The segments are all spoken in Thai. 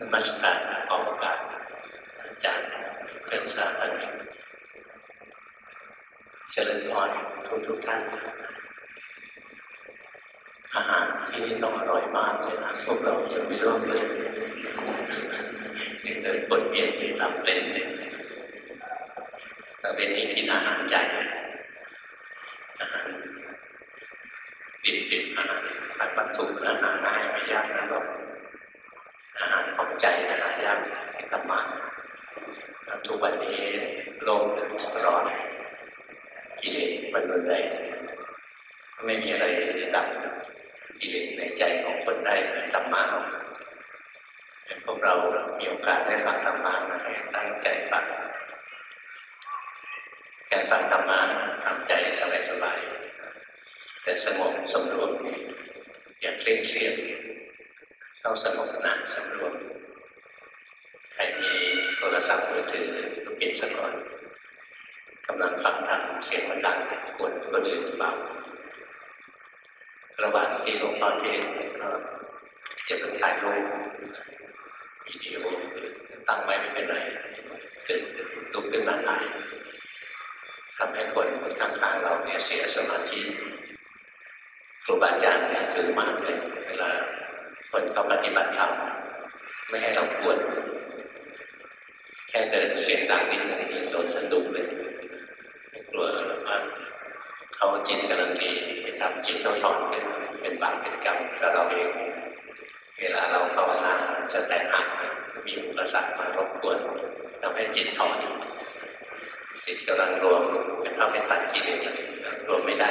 นมัสการขอโอกาสอาจารย์เพื่อนสาธารณเจริญพรทุกทุกท่าน อาหารที่นี่ต้องอร่อยมากเลยนะพวกเรายังไม่ร่วมเลยเดินบนเวียนไปตามเต็นท์เนี่ยแต่เป็นนี้กินอาหารใจอาหารดิบดิบอาหารผัดวัตถุอาหารง่ายไม่ยากนะหรอก อาหารของใจนะหายากที่ทำมาทุกวันนี้โลกร้อนกิเลสมันรุนแรงไม่มีอะไรดับกิเลสในใจของคนได้ธรรมะหรอกเป็นพวกเรา มีโอกาสได้ฟังธรรมะนะให้ตั้งใจฟังการฟังธรรมะทำใจสบายๆแต่สงบสมรวมอย่าเคร่งเครียดต้องสงบนะสำรวม ใครมีโทรศัพท์มือถือก็ปิดซะก่อนกำลังฟังธรรมเสียงมันดังกวนคนอื่นเบาระหว่างที่หลวงพ่อเทศก็จะเป็นถ่ายรูปวิดีโอตั้งไว้ไม่เป็นไรขึ้นตุกขึ้นมาถ่ายทำให้คนข้างๆเราเนี่ยเสียสมาธิครูบาอาจารย์เนี่ยถือมากเลยเวลาคนเขาปฏิบัติธรรมไม่ให้เรากวน ค่เดินเสียงดังนิดหนึ่งโดนสะดุ้งเลยกลัวว่าเขาจิตกำลังดีไปทำจิตเขาถอนขึ้นเป็นบาปเป็นกรรมกับเราเองเวลาเราภาวนาจะแตกหักมีอุปสรรคมารบกวนทำให้จิตถอนจิตกำลังรวมจะเข้าไปตัดกิเลสรวมไม่ได้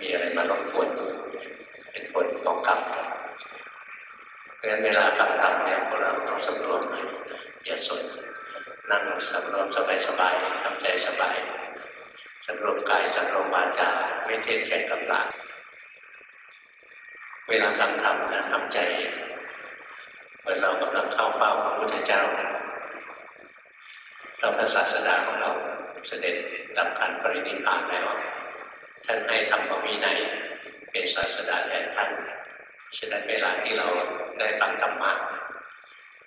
มีอะไรมารบกวนเป็นผลของกรรม ราะฉะนั้นเวลาฟังธรรมเนี่ยพวกเราต้องสำรวมอย่าสนนั่งสำรวมสบายสบายทำใจสบายสำรวมกายสำรวมวาจาไม่เทศแข่งกับหลักเวลาฟังธรรมนะทำใจเหมือนเรากำลังเข้าเฝ้าพระพุทธเจ้าพระพระศาสดาของเราเสด็จดับขันปรินิพพานแล้วท่านให้ธรรมวินัยเป็นศาสดาแทนท่าน ฉะนั้นเวลาที่เราได้ฟังธรรมะ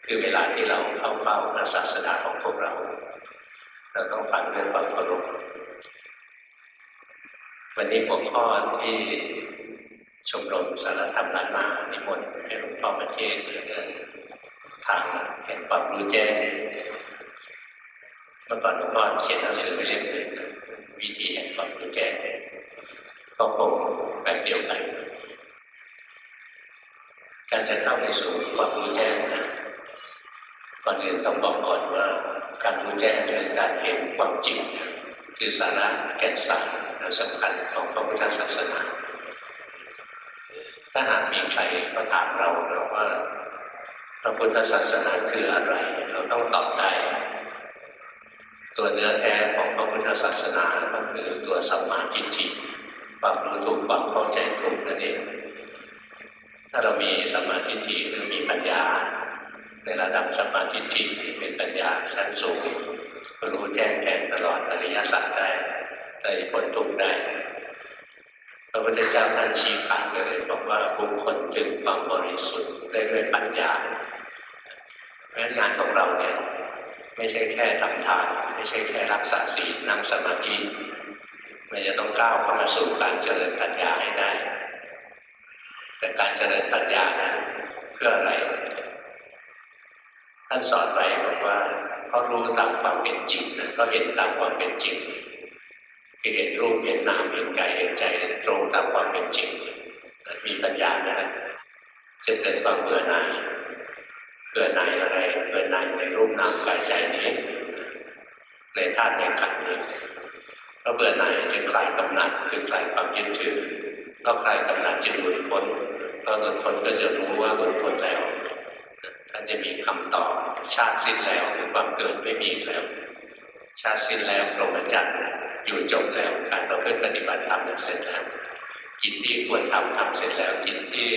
คือเวลาที่เราเข้าเฝ้าพระศาสดาของพวกเรา เราต้องฟังด้วยความเคารพวันนี้หัวข้อที่ชมรมสารธรรมล้านนานิมนต์ให้หลวงพ่อมาเทศเรื่องทางเห็นความรู้แจ้งเมื่อก่อนหลวงพ่อเขียนหนังสือไว้เล่มหนึ่งวิธีแห่งความรู้แจ้งก็คงแบบเดียวกัน การจะเข้าไปสู่ความรู้แจ้งนะก่อนอื่นต้องบอกก่อนว่าการรู้แจ้งเรื่อการเห็นความจริงคือสาระแก่นสารอันสำคัญของพระพุทธศาสนา ถ้าหากมีใครมาถามเราเราว่าพระพุทธศาสนาคืออะไร เราต้องตอบใจตัวเนื้อแท้ของพระพุทธศาสนาก็คือตัวสัมมาทิฏฐิความรู้ถูกความเข้าใจถูกนั่นเองาเรามีสัมมาทิฏฐิหรือมีปัญญา ในระดับสัมมาทิฏฐิเป็นปัญญาชั้นสูงก็รู้แจ้งแทงตลอดอริยสัจได้เลยพ้นทุกได้พระพุทธเจ้าท่านชี้ขาดเลยบอกว่าบุคคลถึงความบริสุทธิ์ได้ด้วยปัญญาเพราะงานของเราเนี่ยไม่ใช่แค่ทำทาน ไม่ใช่แค่รักษาศีลนั่งสมาธิมันจะต้องก้าวเข้ามาสู่การเจริญปัญญาให้ได้ แต่การเจริญปัญญานั้นเพื่ออะไร ท่านสอนไว้บอกว่าเขารู้ตามความเป็นจริงนะเขาเห็นตามความเป็นจริงคือเห็นรูปเห็นนามเห็นกายเห็นใจตรงตามความเป็นจริงมีปัญญานะจะเกิดความเบื่อหน่ายเบื่อหน่ายอะไรเบื่อหน่ายในรูปนามกายใจนี้ในธาตุในขันธ์นี้เราเบื่อหน่ายจึงคลายกำหนัดจึงคลายความยึดถือ ก็คลายกำหนัดจึงหลุดพ้นพอหลุดพ้นก็จะรู้ว่าหลุดพ้นแล้วท่านจะมีคำตอบชาติสิ้นแล้วหรือความเกิดไม่มีแล้ว ชาติสิ้นแล้วพรหมจรรย์อยู่จบแล้วการประพฤติปฏิบัติธรรมเสร็จแล้วกิจที่ควรทำทำเสร็จแล้วกิจที่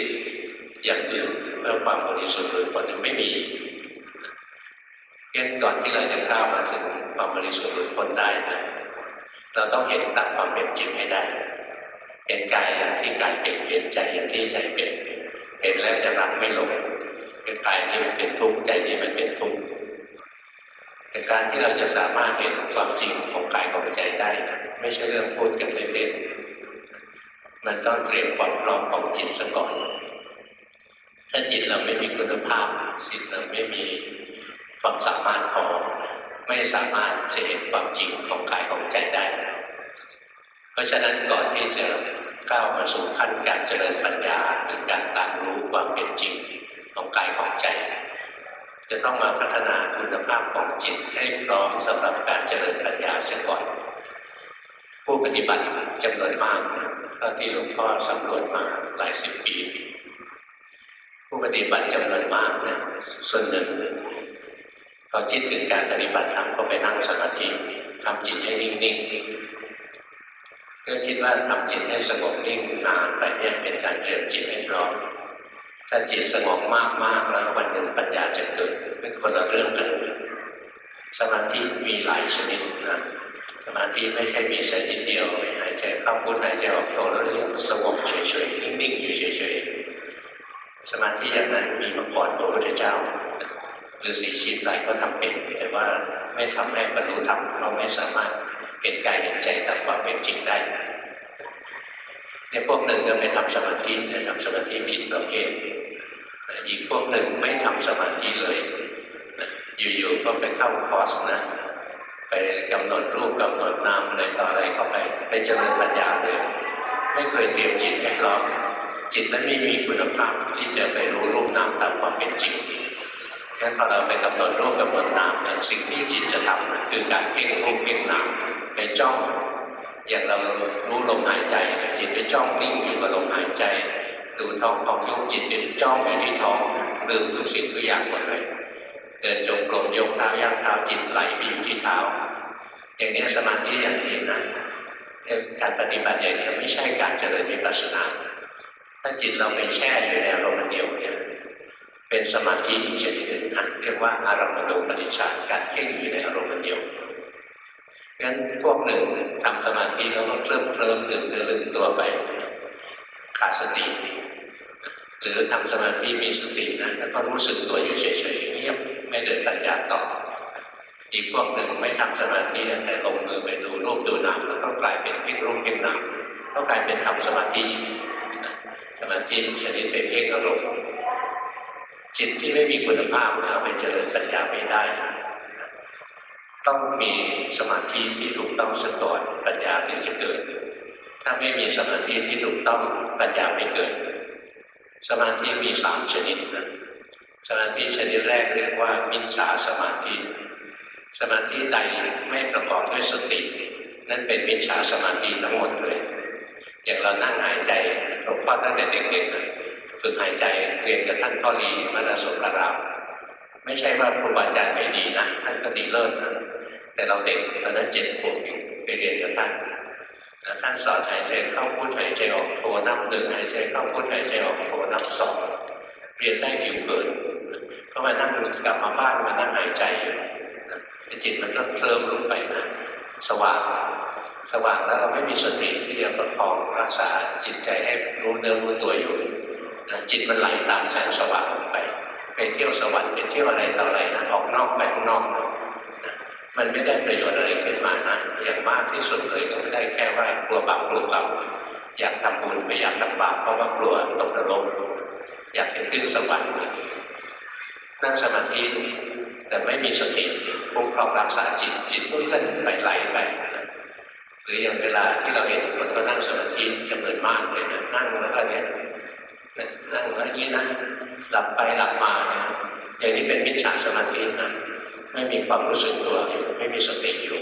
อย่างอื่นเพื่อความบริสุทธิ์หรือผลจะไม่มีเงั้นก่อนที่เราจะก้าวมาถึงความบริสุทธิ์หรือผลได้นะเราต้องเห็นตามความเป็นจริงให้ได้ เห็นกายอย่างที่กายเป็นเห็นใจอย่างที่ใจเป็นเห็นแล้วจะรักไม่หลงเวเป็นกายนี้มันเป็นทุกข์ใจนี้มันเป็นทุกข์แต่การที่เราจะสามารถเห็นความจริงของกายของใจได้นะไม่ใช่เรื่องพูดกันเล่นๆมันต้องเตรียมความพร้อมของจิตซะก่อน ถ้าจิตเราไม่มีคุณภาพ จิตเราไม่มีความสามารถพอไม่สามารถจะเห็นความจริงของกายของใจได้ ราะฉะนั้นก่อนที่จะก้าวมาสู่ขั้นการเจริญปัญญาหรือการตามรู้ความเป็นจริงของกายของใจ จะต้องมาพัฒนาคุณภาพของจิตให้พร้อมสำหรับการเจริญปัญญาเสียก่อน ผู้ปฏิบัติจำนวนมากนะเท่าที่หลวงพ่อสำรวจมาหลายสิบปี ผู้ปฏิบัติจำนวนมากนะส่วนหนึ่งพอคิดถึงการปฏิบัติธรรมก็ไปนั่งสมาธิทำจิตให้นิ่งๆ ก็คิดว่าทำจิตให้สงบนิ่งนานไปเนี่ยเป็นการเตรียมจิตให้พร้อมถ้าจิตสงบมากๆแล้ววันหนึ่งปัญญาจะเกิดเป็นคนละเรื่องกัน สมาธิมีหลายชนิดนะสมาธิไม่ใช่มีชนิดเดียวหายใจเข้าพุทหายใจออกโทแล้วยังสงบเฉยๆนิ่งๆอยู่เฉยๆสมาธิอย่างนั้นมีมาก่อนพระพุทธเจ้าหรือสีชีพไรก็ทำเป็นแต่ว่าไม่ทำให้บรรลุธรรมเราไม่สามารถ เห็นกายเห็นใจตามความเป็นจริงได้เนี่ยพวกหนึ่งก็ไปทำสมาธิแต่ทำสมาธิผิดประเภทอีกพวกหนึ่งไม่ทำสมาธิเลย อยู่ๆก็ไปเข้าคอร์สนะ ไปกำหนดรูปกำหนดนามอะไรต่ออะไรเข้าไป ไปเจริญปัญญาเลย ไม่เคยเตรียมจิตให้พร้อมจิตนั้นไม่มีคุณภาพที่จะไปรู้รูปนามตามความเป็นจริงงั้นพอเราไปกำหนดรูปกำหนดนามสิ่งที่จิตจะทำคือการเพ่งรูปเพ่งนาม ไปจ้อง อย่างเรารู้ลมหายใจจิตไปจ้องนิ่งอยู่กับลมหายใจ ดูท้องท้องยุบจิตเป็นจ้องอยู่ที่ท้องลืมทุกสิ่งทุกอย่างหมดเลยเดินจงกรมยกเท้าย่างเท้าจิตไหลไปอยู่ที่เท้า อย่างนี้สมาธิอย่างนี้นะการปฏิบัติอย่างนี้ไม่ใช่การเจริญวิปัสสนาถ้าจิตเราไปแช่อยู่ในอารมณ์เดียวเนี่ยเป็นสมาธิอีกชนิดหนึ่งนะเรียกว่าอารมณ์โดปฏิชาการเพ่งอยู่ในอารมณ์เดียว งั้นพวกหนึ่งทำสมาธิแล้วก็เคลิ้มเคลิ้มลืมเนื้อลืมตัวไปขาดสติ หรือทำสมาธิมีสตินะแล้วก็รู้สึกตัวอยู่เฉยๆเงียบไม่เดินปัญญาต่อ อีกพวกหนึ่งไม่ทำสมาธิแต่ลงมือไปดูรูปดูนามแล้วก็กลายเป็นเพ่งรูปเพ่งนามก็กลายเป็นทำสมาธิสมาธิชนิดไปเพ่งอารมณ์จิตที่ไม่มีคุณภาพเอาไปเจริญปัญญาไม่ได้ ต้องมีสมาธิที่ถูกต้องซะก่อนปัญญาถึงจะเกิด ถ้าไม่มีสมาธิที่ถูกต้องปัญญาไม่เกิด สมาธิมีสามชนิดนะสมาธิชนิดแรกเรียกว่ามิจฉาสมาธิ สมาธิใดไม่ประกอบด้วยสติ นั่นเป็นมิจฉาสมาธิทั้งหมดเลย อย่างเรานั่งหายใจหลวงพ่อตั้งแต่เด็กๆฝึกหายใจเรียนกับท่านพ่อรีมานาสงกราม ไม่ใช่ว่าครูบาอาจารย์ไม่ดีนะท่านก็ดีเลิศนะแต่เราเด็กตอนนั้นเจ็ดขวบอยู่ไปเรียนกับท่านท่านสอนหายใจเข้าพุทหายใจออกโทนับหนึ่งหายใจเข้าพุทหายใจออกโทนับสองเรียนได้ผิวเผินก็มานั่งกลับมาบ้านมานั่งหายใจอยู่จิตมันก็เคลิ้มลงไปนะสว่างสว่างแล้วเราไม่มีสติที่จะประคองรักษาจิตใจให้รู้เนื้อรู้ตัวอยู่จิตมันไหลตามแสงสว่างไป ไปเที่ยวสวรรค์ไปเที่ยวอะไรต่ออะไรนะออกนอกไปข้างนอกนะมันไม่ได้ประโยชน์อะไรขึ้นมานะอย่างมากที่สุดเลยก็ไม่ได้แค่ว่ากลัวบาปกลัวกรรมอยากทำบุญไม่อยากทำบาปเพราะว่ากลัวตกนรกอยากจะขึ้นสวรรค์นั่งสมาธิแต่ไม่มีสติคุ้มครองรักษาจิตจิตก็เลื่อนไปไหลไปหรืออย่างเวลาที่เราเห็นคนก็นั่งสมาธิจำนวนมากเลยนะนั่งแล้วก็เนี้ย นั่งแล้วนี้นะหลับไปหลับมาเนี่ยอย่างนี้เป็นมิจฉาสมาธินะไม่มีความรู้สึกตัวอยู่ไม่มีสติอยู่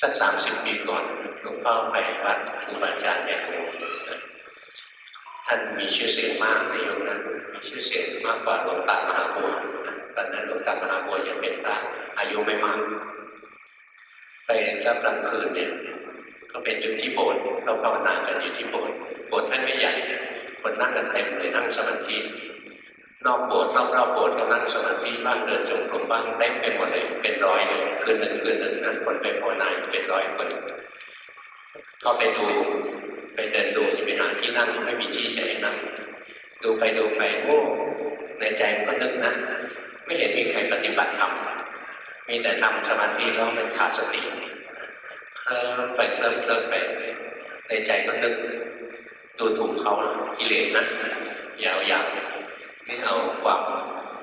สักสามสิบปีก่อนหลวงพ่อไปวัดครูบาอาจารย์แม่ครูท่านมีชื่อเสียงมากในยุคนั้นมีชื่อเสียงมากกว่าหลวงตามหาบัวตอนนั้นหลวงตามหาบัวยังเป็นพระอายุไม่มาก ไปรับกลางคืนเนี่ยก็เป็นจุดที่โบสถ์เราภาวนากันอยู่ที่โบสถ์ โบสถ์ท่านไม่ใหญ่ คนนั่งกันเต็มเลยนั่งสมาธินอกโบสถ์รอบๆโบสถ์ก็นั่งสมาธิบ้างเดินจงกรมบ้างเต็มไปหมดเลยเป็นร้อยเลยคืนหนึ่งคืนหนึ่งนั้นคนไปภาวนาเป็นร้อยคนก็ไปดูไปเดินดูจะไปหาที่นั่งก็ไม่มีที่จะให้นั่งดูไปดูไปโอ้ในใจมันก็นึกนะ ไม่เห็นมีใครปฏิบัติธรรมมีแต่ทำสมาธิแล้วมันขาดสติเคลิ้มไปเคลิ้มเคลิ้มไปในใจก็นึก ดูถูกเขากิเลสนะยาวๆนี่เอาความ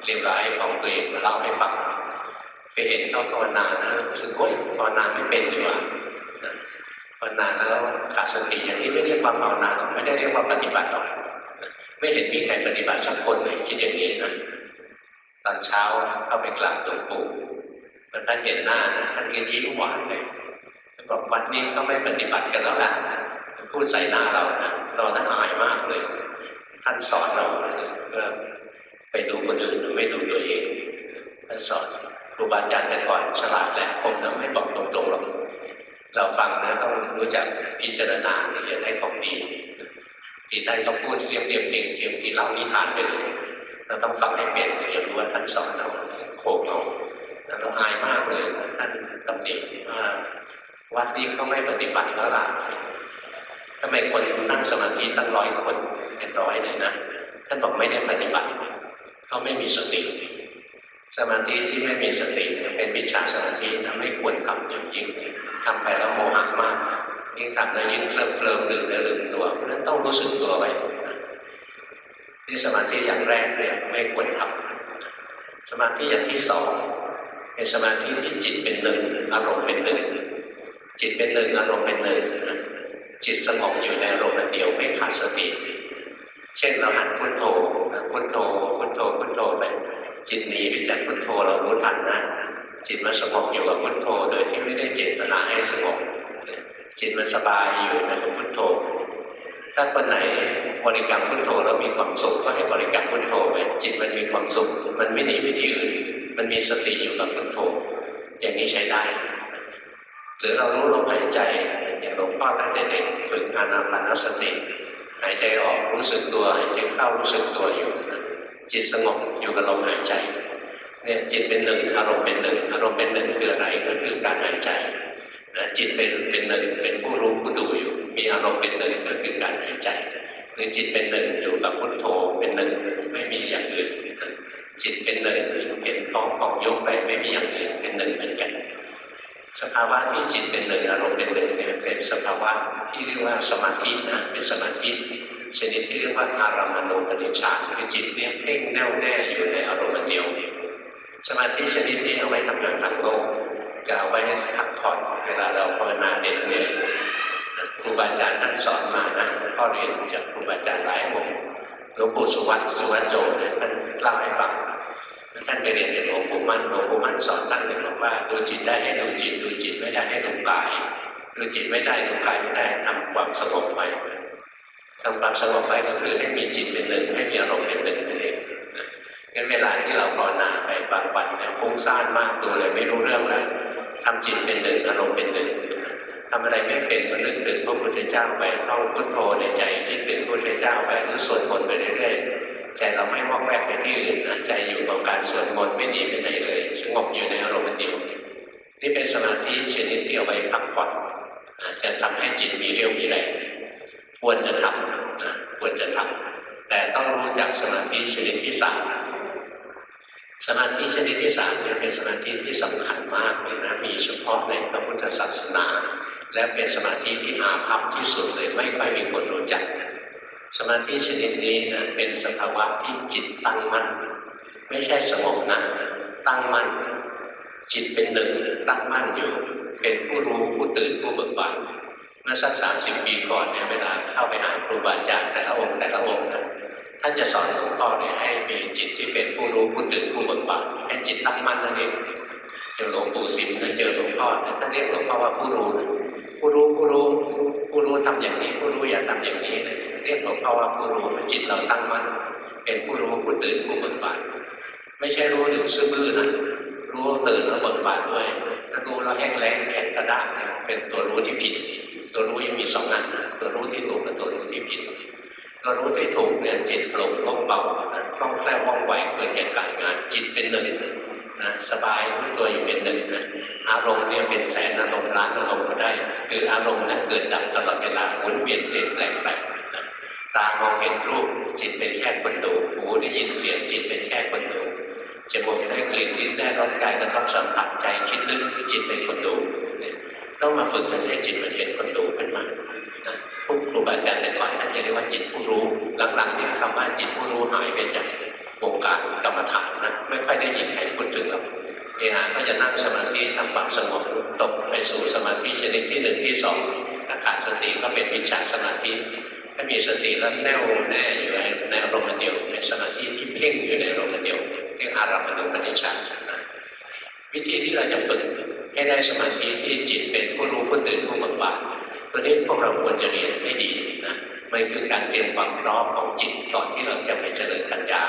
เลวร้ายของตัวเองมาเล่าให้ฟังไปเห็นเขาภาวนานะรู้สึกโอ้ยภาวนาไม่เป็นดีกว่านะภาวนาแล้วขาดสติอย่างนี้ไม่เรียกว่าภาวนาหรอกไม่ได้เรียกว่าปฏิบัติหรอกไม่เห็นมีใครปฏิบัติสักคนเลยคิดอย่างนี้นะตอนเช้าเข้าไปกราบหลวงปู่มื่อท่านเห็นหน้านะท่านก็ยิ้มหวานเลยบอกวันนี้เขาไม่ปฏิบัติกันแล้วล่ะ พูดใส่หน้าเรานะเราน่าอายมากเลย ท่านสอนเราเพื่อไปดูคนอื่นไม่ดูตัวเองท่านสอนครูบาอาจารย์แต่ก่อนฉลาดแหละคมทำให้บอกตรงๆหรอกเราฟังนะต้องรู้จักพิจารณาถึงจะได้ของดีที่ท่านก็พูดเรียบเรียบเพียงเทียมที่เล่านิทานไปเลยเราต้องฟังให้เป็นถึงจะรู้ว่าท่านสอนเราโคกเราเราอายมากเลยท่านตำหนิว่าวัดนี้เขาไม่ปฏิบัติแล้วล่ะ ทำไมคนนั่งสมาธิตั้งร้อยคนเป็นร้อยเลยนะท่านบอกไม่ได้ปฏิบัติเขาไม่มีสติ สมาธิที่ไม่มีสติเป็นมิจฉาสมาธินะไม่ควรทำจริงๆทำไปแล้วโมหะมากยิ่งทำแล้วยิ่งเคลิ้มเคลิ้มลืมเนื้อลืมตัวเพราะนั้นต้องรู้สึกตัวไว้นี่สมาธิอย่างแรกเนี่ยไม่ควรทำสมาธิอย่างที่สองเป็นสมาธิที่จิตเป็นหนึ่งอารมณ์เป็นหนึ่งจิตเป็นหนึ่งอารมณ์เป็นหนึ่ง จิตสงบอยู่ในอารมณ์เดียวไม่ขาดสติ เช่นเราหันพุทโธพุทโธพุทโธพุทโธไปจิตหนีไปจากพุทโธเรารู้ทันนะจิตมันสงบอยู่กับพุทโธ โดยที่ไม่ได้เจตนาให้สงบจิตมันสบายอยู่ในพุทโธ ถ้าคนไหนบริกรรมพุทโธแล้วมีความสุขก็ให้บริกรรมพุทโธไปจิตมันมีความสุข มันไม่หนีไปที่อื่น มันมีสติอยู่กับพุทโธ อย่างนี้ใช้ได้ หรือเรารู้ลมหายใจ อย่างหลวงพ่อตั้งแต่เด็กฝึกอานาปานสติหายใจออกรู้สึกตัวหายใจเข้ารู้สึกตัวอยู่จิตสงบอยู่กับลมหายใจเนี่ยจิตเป็นหนึ่งอารมณ์เป็นหนึ่งอารมณ์เป็นหนึ่งคืออะไรก็คือการหายใจนะจิตเป็นเป็นหนึ่งเป็นผู้รู้ผู้ดูอยู่ มีอารมณ์เป็นหนึ่งก็คือการหายใจหรือจิตเป็นหนึ่งอยู่กับพุทโธเป็นหนึ่งไม่มีอย่างอื่นจิตเป็นหนึ่งเห็นท้องของยกไปไม่มีอย่างอื่นเป็นหนึ่งเหมือนกัน สภาวะที่จิตเป็นหนึ่งอารมณ์เป็นหนึ่งเนี่ยเป็นสภาวะที่เรียกว่าสมาธินะเป็นสมาธิชนิดที่เรียกว่าอารามณูปนิชฌานคือจิตเนี่ยเพ่งแน่วแน่อยู่ในอารมณ์เดียว สมาธิชนิดนี้เอาไว้ทำงานทางโลกจะเอาไว้พักผ่อนเวลาเราภาวนาเด็ดเหนื่อยครูบาอาจารย์ท่านสอนมานะพ่อเรียนจากครูบาอาจารย์หลายองค์หลวงปู่สุวัตสุวัจโจเนี่ยท่านเล่าให้ฟัง ท่านไปเรียนจากหลวงปู่มั่นหลวงปู่มั่นสอนท่านเลยบอกว่าดูจิตได้ให้ดูจิตดูจิตไม่ได้ให้ดูกายดูจิตไม่ได้ดูกายไม่ได้ทำความสงบไว้ทำความสงบไว้ก็คือให้มีจิตเป็นหนึ่งให้มีอารมณ์เป็นหนึ่งนั่นเองงั้นเวลาที่เราภาวนาไปบางวันเนี่ยฟุ้งซ่านมากดูเลยไม่รู้เรื่องแล้วทำจิตเป็นหนึ่งอารมณ์เป็นหนึ่งทำอะไรไม่เป็นก็นึกถึงพระพุทธเจ้าไปท่องพุทโธในใจคิดถึงพระพุทธเจ้าไปหรือสวดมนต์ไปเรื่อยๆ ใจเราไม่วอกแวกไปที่อื่นนะใจอยู่กับการสวดมนต์ไม่หนีไปไหนเลย สงบอยู่ในอารมณ์เดียว นี่เป็นสมาธิชนิดที่เอาไว้พักผ่อนจะทำให้จิตมีเรี่ยวมีแรงควรจะทำควรจะทำแต่ต้องรู้จักสมาธิชนิดที่สามสมาธิชนิดที่สามจะเป็นสมาธิที่สำคัญมากเลยนะมีเฉพาะในพระพุทธศาสนา และเป็นสมาธิที่อาภัพที่สุดเลยไม่ค่อยมีคนรู้จัก สมาธิชนิดนี้นะเป็นสภาวะที่จิตตั้งมั่นไม่ใช่สงบนะตั้งมั่นจิตเป็นหนึ่งตั้งมั่นอยู่ เป็นผู้รู้ผู้ตื่นผู้เบิกบานเมื่อสักสามสิบปีก่อนเนี่ยเวลาเข้าไปหาครูบาอาจารย์แต่ละองค์แต่ละองค์นะท่านจะสอนหลวงพ่อเนี่ยให้มีจิตที่เป็นผู้รู้ผู้ตื่นผู้เบิกบานให้จิตตั้งมั่นนั่นเองเดี๋ยวหลวงปู่สิมนะเจอหลวงพ่อท่านเรียกหลวงพ่อว่าผู้รู้นะ ผู้รู้ผู้รู้ผู้รู้ทำอย่างนี้ผู้รู้อย่าทำอย่างนี้นะเรียกหลวงพ่อว่าผู้รู้จิตเราตั้งมั่นเป็นผู้รู้ผู้ตื่นผู้เบิกบานไม่ใช่รู้อยู่ซื่อบื้อนะรู้ตื่นแล้วเบิกบานด้วยถ้ารู้แล้วแห้งแรงแข็งกระด้างเป็นตัวรู้ที่ผิด ตัวรู้ยังมีสองอันนะตัวรู้ที่ถูกกับตัวรู้ที่ผิดตัวรู้ที่ถูกเนี่ยจิตโปร่งโล่งเบาคล่องแคล่วว่องไวเกิดแก่การงานจิตเป็นหนึ่ง นะสบายรู้ตัวอยู่เป็นหนึ่งนะอารมณ์เนี่ยเป็นแสนอารมณ์ล้านอารมณ์ก็ได้ คืออารมณ์นั้นเกิดดับตลอดเวลาหมุนเวียนเปลี่ยนแปลงไปนะตามองเห็นรูปจิตเป็นแค่คนดูหูได้ยินเสียงจิตเป็นแค่คนดูจมูกได้กลิ่นลิ้นได้รสกายกระทบสัมผัสใจคิดนึกจิตเป็นคนดูต้องมาฝึกจนให้จิตมันเป็นคนดูขึ้นมาครูบาอาจารย์แต่ก่อนท่านจะเรียกว่าจิตผู้รู้หลังๆนี่คำว่าจิตผู้รู้หายไปจาก วงการกรรมฐานนะไม่ค่อยได้ยินใครพูดถึงหรอกเออาก็จะนั่งสมาธิทำความสงบตกไปสู่สมาธิชนิดที่หนึ่งที่สองถ้าขาดสติก็เป็นวิชาสมาธิถ้ามีสติแล้วแน่วแน่อยู่ในในอารมณ์เดียวเป็นสมาธิที่เพ่งอยู่ในอารมณ์เดียวเรียกอารามณูปนิชฌานนะวิธีที่เราจะฝึกให้ได้สมาธิที่จิตเป็นผู้รู้ผู้ตื่นผู้เบิกบานตัวนี้พวกเราควรจะเรียนให้ดีนะมันคือการเตรียมความพร้อมของจิตก่อนที่เราจะไปเจริญปัญญา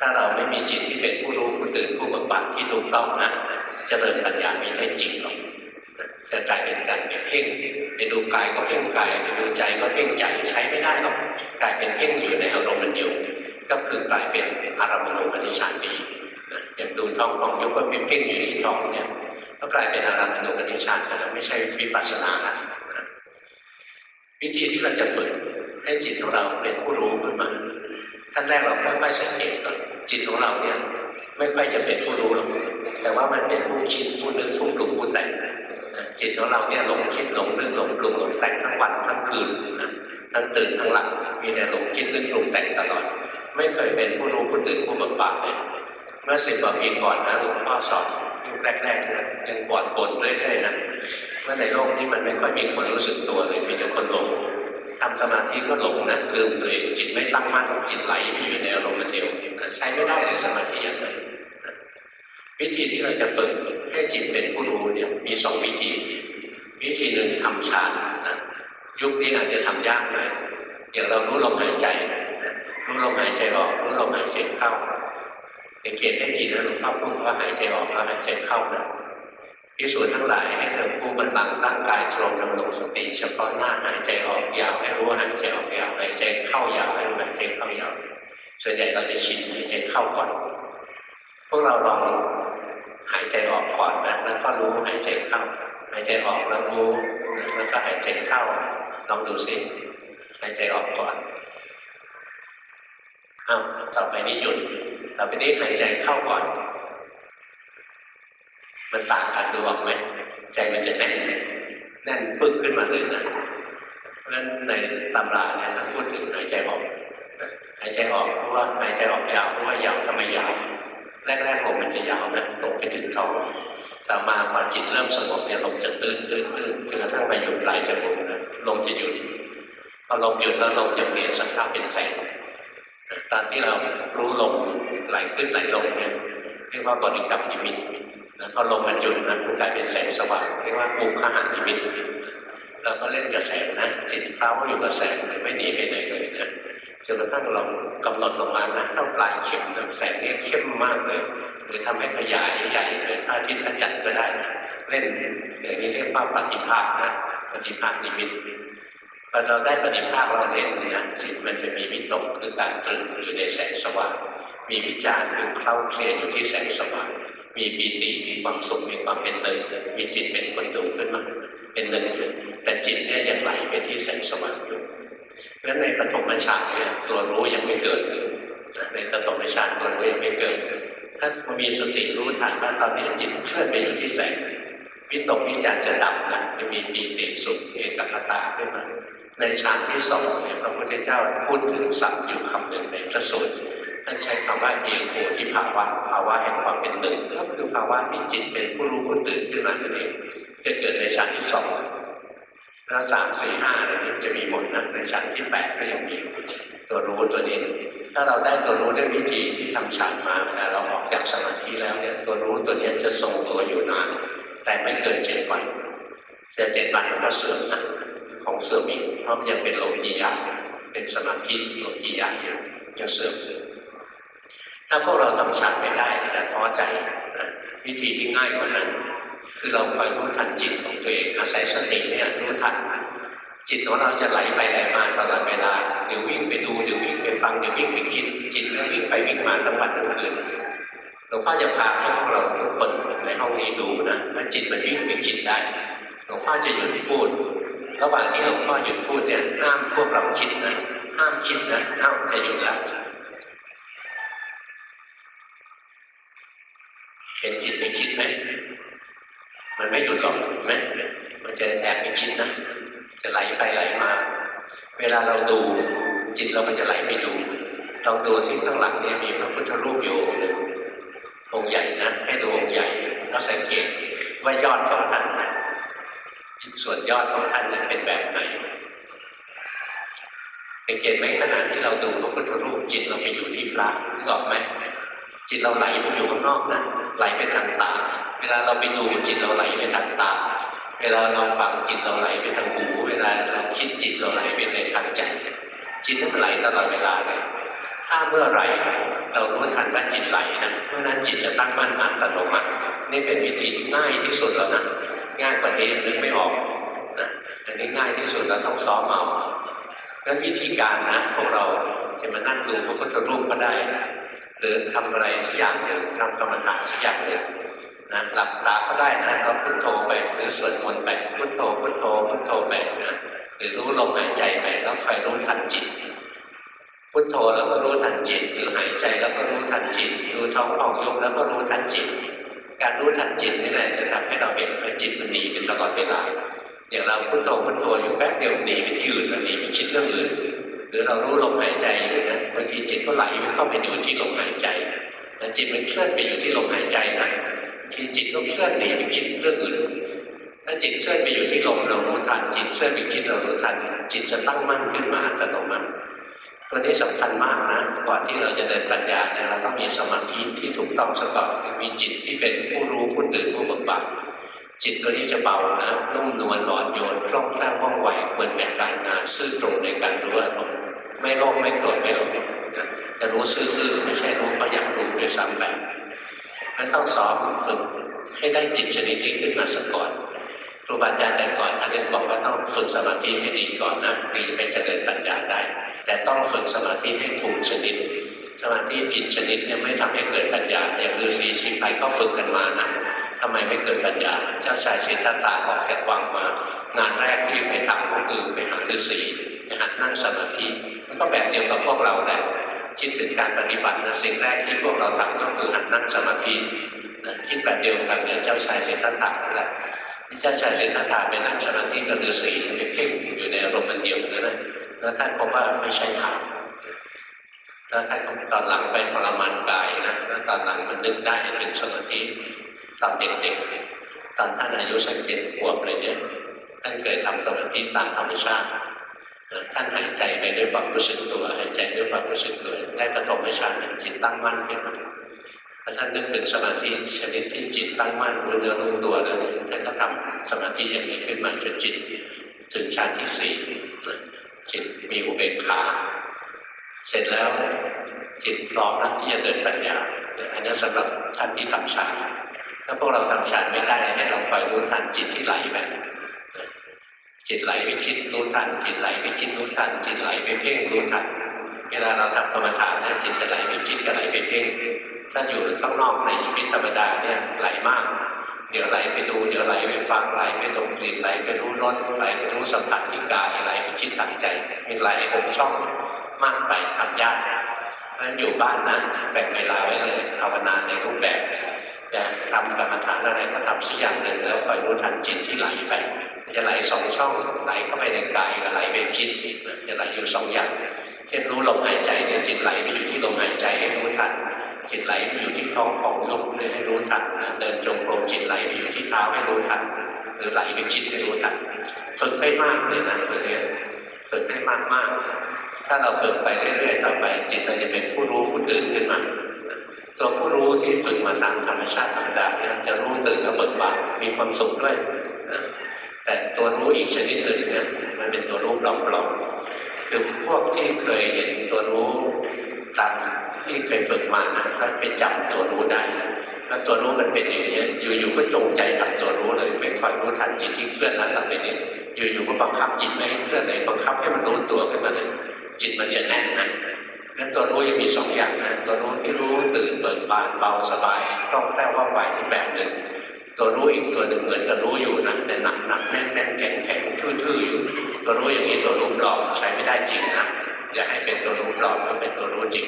ถ้าเราไม่มีจิตที่เป็นผู้รู้ผู้ตื่นผู้เบิกบานที่ถูกต้องนะจะเริญปัญญาไม่ได้จริงหรอกจะกลายเป็นการไปเพ่งไปดูกายก็เพ่งกายไปดูใจก็เพ่งใจใช้ไม่ได้หรอกกลายเป็นเพ่งอยู่ในอารมณ์มันเดียวก็คือกลายเป็นอารมณูปนิชานดีอย่างดูท้องของยกก็เป็นเพ่งอยู่ที่ท้องเนี่ยก็กลายเป็นอารมณูปนิชานแล้วไม่ใช่วิปัสสนาละวิธีที่เราจะฝึกให้จิตของเราเป็นผู้รู้ขึ้นมา ขั้นแรกเราค่อยๆสังเกตก่อนจิตของเราเนี่ยไม่ค่อยจะเป็นผู้รู้หรอกแต่ว่ามันเป็นผู้คิดผู้นึกผู้ปรุงผู้แต่งจิตของเราเนี่ยหลงคิดหลงนึกหลงปรุงหลงแต่งทั้งวันทั้งคืนนะทั้งตื่นทั้งหลับมีแต่หลงคิดนึกปรุงแต่งตลอด ไม่เคยเป็นผู้รู้ผู้ตื่นผู้เบิกบานเลยเมื่อสิบกว่าปีก่อนนะหลวงพ่อสอนยุคแรกๆนะยังปวดปนเรื่อยๆนะเมื่อในโลกนี้มันไม่ค่อยมีคนรู้สึกตัวเลยมีแต่คนหลง ทำสมาธิก็หลงนะลืมตัวเองจิตไม่ตั้งมั่นจิตไหลไปอยู่ในอารมณ์เดียวใช้ไม่ได้เลยสมาธิอย่างนั้นวิธีที่เราจะฝึกให้จิตเป็นผู้รู้เนี่ยมีสองวิธี วิธีหนึ่งทำฌานนะยุคนี้อาจจะทำยากหน่อยอย่างเรารู้ลมหายใจรู้ลมหายใจออกรู้ลมหายใจเข้าสังเกตให้ดีนะหลวงพ่อพูดว่าหายใจออกแล้วหายใจเข้านะ พิสูจน์ทั้งหลายให้เธอผู้บันลังตั้งกายตรงดำรงสติเฉพาะหน้าหายใจออกยาวให้รู้หายใจออกยาวหายใจเข้ายาวให้รู้หายใจเข้ายาวส่วนใหญ่เราจะชินหายใจเข้าก่อน พวกเราลองหายใจออกก่อนนะแล้วก็รู้หายใจเข้าหายใจออกแล้วรู้แล้วก็หายใจเข้าลองดูสิหายใจออกก่อนอ้าวต่อไปนี้หยุดต่อไปนี้หายใจเข้าก่อน มันต่างกันดูออกไหมใจมันจะแน่นแน่นปึ๊กขึ้นมาเลยนะเพราะฉะนั้นในตำราเนี่ยท่านพูดถึงหายใจออกหายใจออกเพราะว่าหายใจออกยาวเพราะว่ายาวทำไมยาวแรกๆลมมันจะยาวนะตกไปถึงท้องต่อมาพอจิตเริ่มสงบเนี่ยลมจะตื้นตื้นตื้นจนกระทั่งไปหยุดปลายจมูกนะลมจะหยุดพอลมหยุดแล้วลมจะเปลี่ยนสภาพเป็นแสงตอนที่เรารู้ลมไหลขึ้นไหลลงเนี่ยเรียกว่าบริกรรมนิมิต แล้วพอลมมันหยุดนะมันกลายเป็นแสงสว่างเรียกว่าภูขหานิมิตเราก็เล่นกระแสนะจิตเข้าอยู่กับแสงไม่หนีไปไหนเลยนะจนกระทั่งเรากำหนดลงมานะเท่าปลายเข็มแสงนี้เข้มมากเลยหรือทำให้ขยายใหญ่เลยพระอาทิตย์พระจันทร์ก็ได้นะเล่นอย่างนี้เรียกว่าปฏิภาคนะปฏิภาคนิมิตพอเราได้ปฏิภาคเราเล่นนะจิตมันจะมีวิตกคือการตรึงอยู่ในแสงสว่างมีวิจารคือเคล้าเคลียอยู่ที่แสงสว่าง มีปีติมีความสุขมีความเป็นหนึ่งมีจิตเป็นคนดูขึ้นมาเป็นหนึ่งอยู่แต่จิตเนี่ยยังไหลไปที่แสงสว่างอยู่เพราะฉะนั้นในปฐมฌานเนี่ยตัวรู้ยังไม่เกิดในปฐมฌานตัวรู้ยังไม่เกิดถ้ามีสติรู้ทันว่าตอนนี้จิตเคลื่อนไปอยู่ที่แสงวิตกวิจารจะดับนะจะมีปีติสุขเอกคตาขึ้นมาในฌานที่สองเนี่ยพระพุทธเจ้าพูดถึงสัตว์อยู่คำหนึ่งในพระสูตร ท่านใช้คำว่าเอกโหที่ภาวะภาวะแห่งความเป็นหนึ่งก็คือภาวะที่จิตเป็นผู้รู้ผู้ตื่นขึ้นมานั่นเองจะเกิดในฌานที่สองแล้วสามสี่ห้าอะไรนี้จะมีหมดนะในฌานที่แปดก็ยังมีตัวรู้ตัวนี้ ถ้าเราได้ตัวรู้ด้วยวิธีที่ทำฌานมาเวลาเราออกจากสมาธิแล้วเนี่ยตัวรู้ตัวนี้จะทรงตัวอยู่นาน แต่ไม่เกินเจ็ดวันจะเจ็ดวันมันก็เสื่อมนะของเสื่อมอีกเพราะมันยังเป็นโลกียะเป็นสมาธิโลกียะอยู่จะเสื่อม ถ้าพวกเราทำฌานไม่ได้แต่ท้อใจนะวิธีที่ง่ายกว่านั้น คือเราคอยรู้ทันจิตของตัวเองอาศัยสติเนี่ยรู้ทันจิตของเราจะไหลไปไหลมาตลอดเวลาเดี๋ยววิ่งไปดูเดี๋ยววิ่งไปฟังเดี๋ยววิ่งไปคิด จิตก็วิ่งไปวิ่งมาทั้งวันทั้งคืนหลวงพ่อจะพาให้พวกเราทุกคนในห้องนี้ดูนะว่าจิตมันวิ่งไปคิดได้หลวงพ่อจะหยุดพูด ระหว่างที่หลวงพ่อหยุดพูดเนี่ยห้ามพวกเราคิดนะห้ามคิดนะเอ้าจะหยุดแล้ว เห็นจิตไปคิดไหมมันไม่หยุดหรอกถูกไหมมันจะแอบไปคิดนะ จะไหลไปไหลมา เวลาเราดูจิตเราก็จะไหลไปดูลองดูสิข้างหลังเนี่ยมีพระพุทธรูปอยู่องค์หนึ่งองค์ใหญ่นะให้ดูองค์ใหญ่แล้วสังเกตว่ายอดของท่านนะส่วนยอดของท่านนั้นเป็นแบบไหนสังเกตไหมขณะที่เราดูพระพุทธรูปจิตเราไปอยู่ที่พระนึกออกไหม จิตเราไหลไปอยู่ข้างนอกนะไหลไปทางตา เวลาเราไปดูจิตเราไหลไปทางตา เวลาเราฟังจิตเราไหลไปทางหู เวลาเราคิดจิตเราไหลไปในทางใจ จิตนั้นไหลตลอดเวลาเลยถ้าเมื่อไหร่เรารู้ทันว่าจิตไหลนะเมื่อนั้นจิตจะตั้งมั่นอัตโนมัตินี่เป็นวิธีที่ง่ายที่สุดแล้วนะง่ายกว่านี้นึกไม่ออกนะอันนี้ง่ายที่สุดเราต้องซ้อมเอางั้นวิธีการนะพวกเราจะมานั่งดูพระพุทธรูปก็ได้ หรือทำอะไรสักอย่างหนึ่งทำกรรมฐานสักอย่างหนึ่งนะหลับตาก็ได้นะเราพุทโธไปหรือสวดมนต์ไปพุทโธพุทโธพุทโธไปนะหรือรู้ลมหายใจไปแล้วคอยรู้ทันจิต พุทโธแล้วก็รู้ทันจิตหรือหายใจแล้วก็รู้ทันจิตดูท้องออกยกแล้วก็รู้ทันจิต การรู้ทันจิตนี่แหละจะทำให้เราเห็นว่าจิตมันหนีไปตลอดเวลาอย่างเราพุทโธพุทโธอยู่แป๊บเดียวหนีไปที่อื่นแล้วหนีไปคิดเรื่องอื่น หรือเรารู้ลมหายใจอยู่นะบางทีจิตก็ไหลไปเข้าไปอยู่ที่ลมหายใจแต่จิตมันเคลื่อนไปอยู่ที่ลมหายใจนะทีจิตก็เคลื่อนหนีไปคิดเรื่องอื่นถ้าจิตเคลื่อนไปอยู่ที่ลมเรารู้ทัน จิตเคลื่อนไปคิดเรารู้ทัน จิตจะตั้งมั่นขึ้นมาอัตโนมัติตัวนี้สำคัญมากนะก่อนที่เราจะเดินปัญญาเนี่ยเราต้องมีสมาธิที่ถูกต้องซะก่อนคือมีจิตที่เป็นผู้รู้ผู้ตื่นผู้เบิกบานจิตตัวนี้จะเบานะนุ่มนวลอ่อนโยนคล่องแคล่วว่องไวเหมือนแก่การงานซื่อตรงในการรู้อารมณ์ ไม่โลภไม่โกรธไม่หลงนะจะรู้ซื่อๆไม่ใช่รู้เพราะอยากรู้ด้วยซ้ำไปนั้นต้องซ้อมฝึกให้ได้จิตชนิดนี้ขึ้นมาสักก่อนครูบาอาจารย์แต่ก่อนท่านเรียนบอกว่าต้องฝึกสมาธิให้ดีก่อนนะถึงจะไปเจริญปัญญาได้ แต่ต้องฝึกสมาธิให้ถูกชนิด สมาธิผิดชนิดเนี่ยไม่ทำให้เกิดปัญญา อย่างฤาษีชีไพรก็ฝึกกันมานะทำไมไม่เกิดปัญญา เจ้าชายสิทธัตถะออกจากวังมา งานแรกที่ไปทำก็คือไปหาฤาษีไปหัดนั่งสมาธิ ก็แบบเดียวกับพวกเราแหละคิดถึงการปฏิบัตินะสิ่งแรกที่พวกเราทำก็คือหัดนั่งสมาธินะคิดแบบเดียวกันเนี่ยเจ้าชายสิทธัตถะนั่นแหละเจ้าชายสิทธัตถะไปนั่งสมาธิกับฤาษีไปเพ่งอยู่ในอารมณ์เดียวกันนะแล้วท่านพบว่าไม่ใช่ทางแล้วท่านตอนหลังไปทรมานกายนะแล้วตอนหลังมันนึกได้ถึงสมาธิตอนเด็กๆตอนท่านอายุสักเจ็ดขวบอะไรเนี่ยท่านเคยทำสมาธิตามธรรมชาติ ท่านหายใจไปด้วยความรู้สึกตัวหายใจด้วยความรู้สึกตัวได้ปฐมฌานจิตตั้งมั่นขึ้นมาถ้าท่านนึกถึงสมาธิชนิดที่จิตตั้งมั่นรู้เนื้อรู้ตัวแล้วท่านก็ทำสมาธิอย่างนี้ขึ้นมาจนจิตถึงฌานที่สี่จิตมีอุเบกขาเสร็จแล้วจิตพร้อมแล้วที่จะเดินปัญญาอันนี้สำหรับท่านที่ทำฌานถ้าพวกเราทำฌานไม่ได้ให้เราคอยรู้ทันจิตที่ไหลไป จิตไหลไปคิดรู้ทัน จิตไหลไปคิดรู้ทัน จิตไหลไปเพ่งรู้ทัน เวลาเราทำกรรมฐานเนี่ยจิตจะไหลไปคิดกับไหลไปเพ่ง ถ้าอยู่ข้างนอกในชีวิตธรรมดาเนี่ยไหลมาก เดี๋ยวไหลไปดู เดี๋ยวไหลไปฟัง ไหลไปตรงกลิ่น ไหลไปรู้รส ไหลไปรู้สัมผัสที่กาย ไหลไปคิดทางใจมีไหลหกช่องมากไปทำยากเพราะฉะนั้นอยู่บ้านนะแบ่งเวลาไว้เลยภาวนาในรูปแบบจะทำกรรมฐานอะไรก็ทำสักอย่างหนึ่งแล้วคอยรู้ทันจิตที่ไหลไป จะไหลสองช่องไหลเข้าไปในกายกับไหลไปคิดจะไหลอยู่สองอย่างเช่นรู้ลมหายใจเนี่ยจิตไหลไปอยู่ที่ลมหายใจให้รู้ทันจิตไหลไปอยู่ที่ท้องของยกเลยให้รู้ทันนะเดินจงกรมจิตไหลไปอยู่ที่เท้าให้รู้ทันหรือไหลไปคิดให้รู้ทันฝึกให้มากเลยนะตัวนี้ฝึกให้มากมากถ้าเราฝึกไปเรื่อยๆต่อไป จิตเราจะเป็นผู้รู้ผู้ตื่นขึ้นมาตัวผู้รู้ที่ฝึกมาตามธรรมชาติธรรมดาเนี่ยจะรู้ตื่นและเบิกบานมีความสุขด้วย แต่ตัวรู้อีกชนิดหนึ่งเนี่ยมันเป็นตัวรู้ปลอมๆคือพวกที่เคยเห็นตัวรู้ตามที่เคยฝึกมานะเขาไปจับตัวรู้ได้แล้วตัวรู้มันเป็นอย่างนี้อยู่ๆก็จงใจทำตัวรู้เลย ไม่คอยรู้ทันจิตที่เคลื่อนแล้วต่างไปนี้อยู่ๆก็บังคับจิตไม่ให้เคลื่อนเลยบังคับให้มันรู้ตัวขึ้นมาเลยจิตมันจะแน่นนะนั้นตัวรู้ยังมีสองอย่างนะตัวรู้ที่รู้ตื่นเบิกบานเบาสบายคล่องแคล่วว่องไวอีกแบบหนึ่ง ตัวรู้อีกตัวหนึ่งเหมือนกับรู้อยู่นะแต่หนักหนักแน่นแน่นแข็งแข็งทื่อๆอยู่ ตัวรู้อย่างนี้ตัวรู้ปลอมใช้ไม่ได้จริงนะอย่าให้เป็นตัวรู้ปลอมต้องเป็นตัวรู้จริง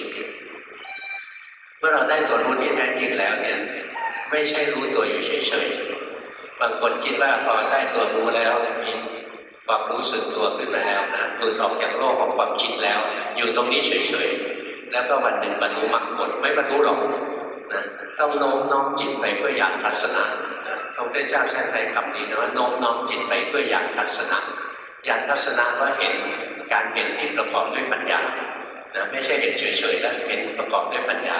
เมื่อเราได้ตัวรู้ที่แท้จริงแล้วเนี่ยไม่ใช่รู้ตัวอยู่เฉยๆบางคนคิดว่าพอได้ตัวรู้แล้วมีความรู้สึกตัวขึ้นมาแล้วนะตุนออกจากโลกของความคิดแล้ว อยู่ตรงนี้เฉยๆแล้วก็วันหนึ่งบรรลุมรรคผลไม่บรรลุหรอก ต้องโน้มน้อมจิตไปเพื่ออยากทัศนะพระพุทธเจ้าใช้ใช้คำนี้นะว่าโน้มน้อมจิตไปเพื่ออยากทัศนะอยากทัศนะว่าเห็นการเห็นที่ประกอบด้วยปัญญานะไม่ใช่เห็นเฉยๆแล้วเห็นประกอบด้วยปัญญา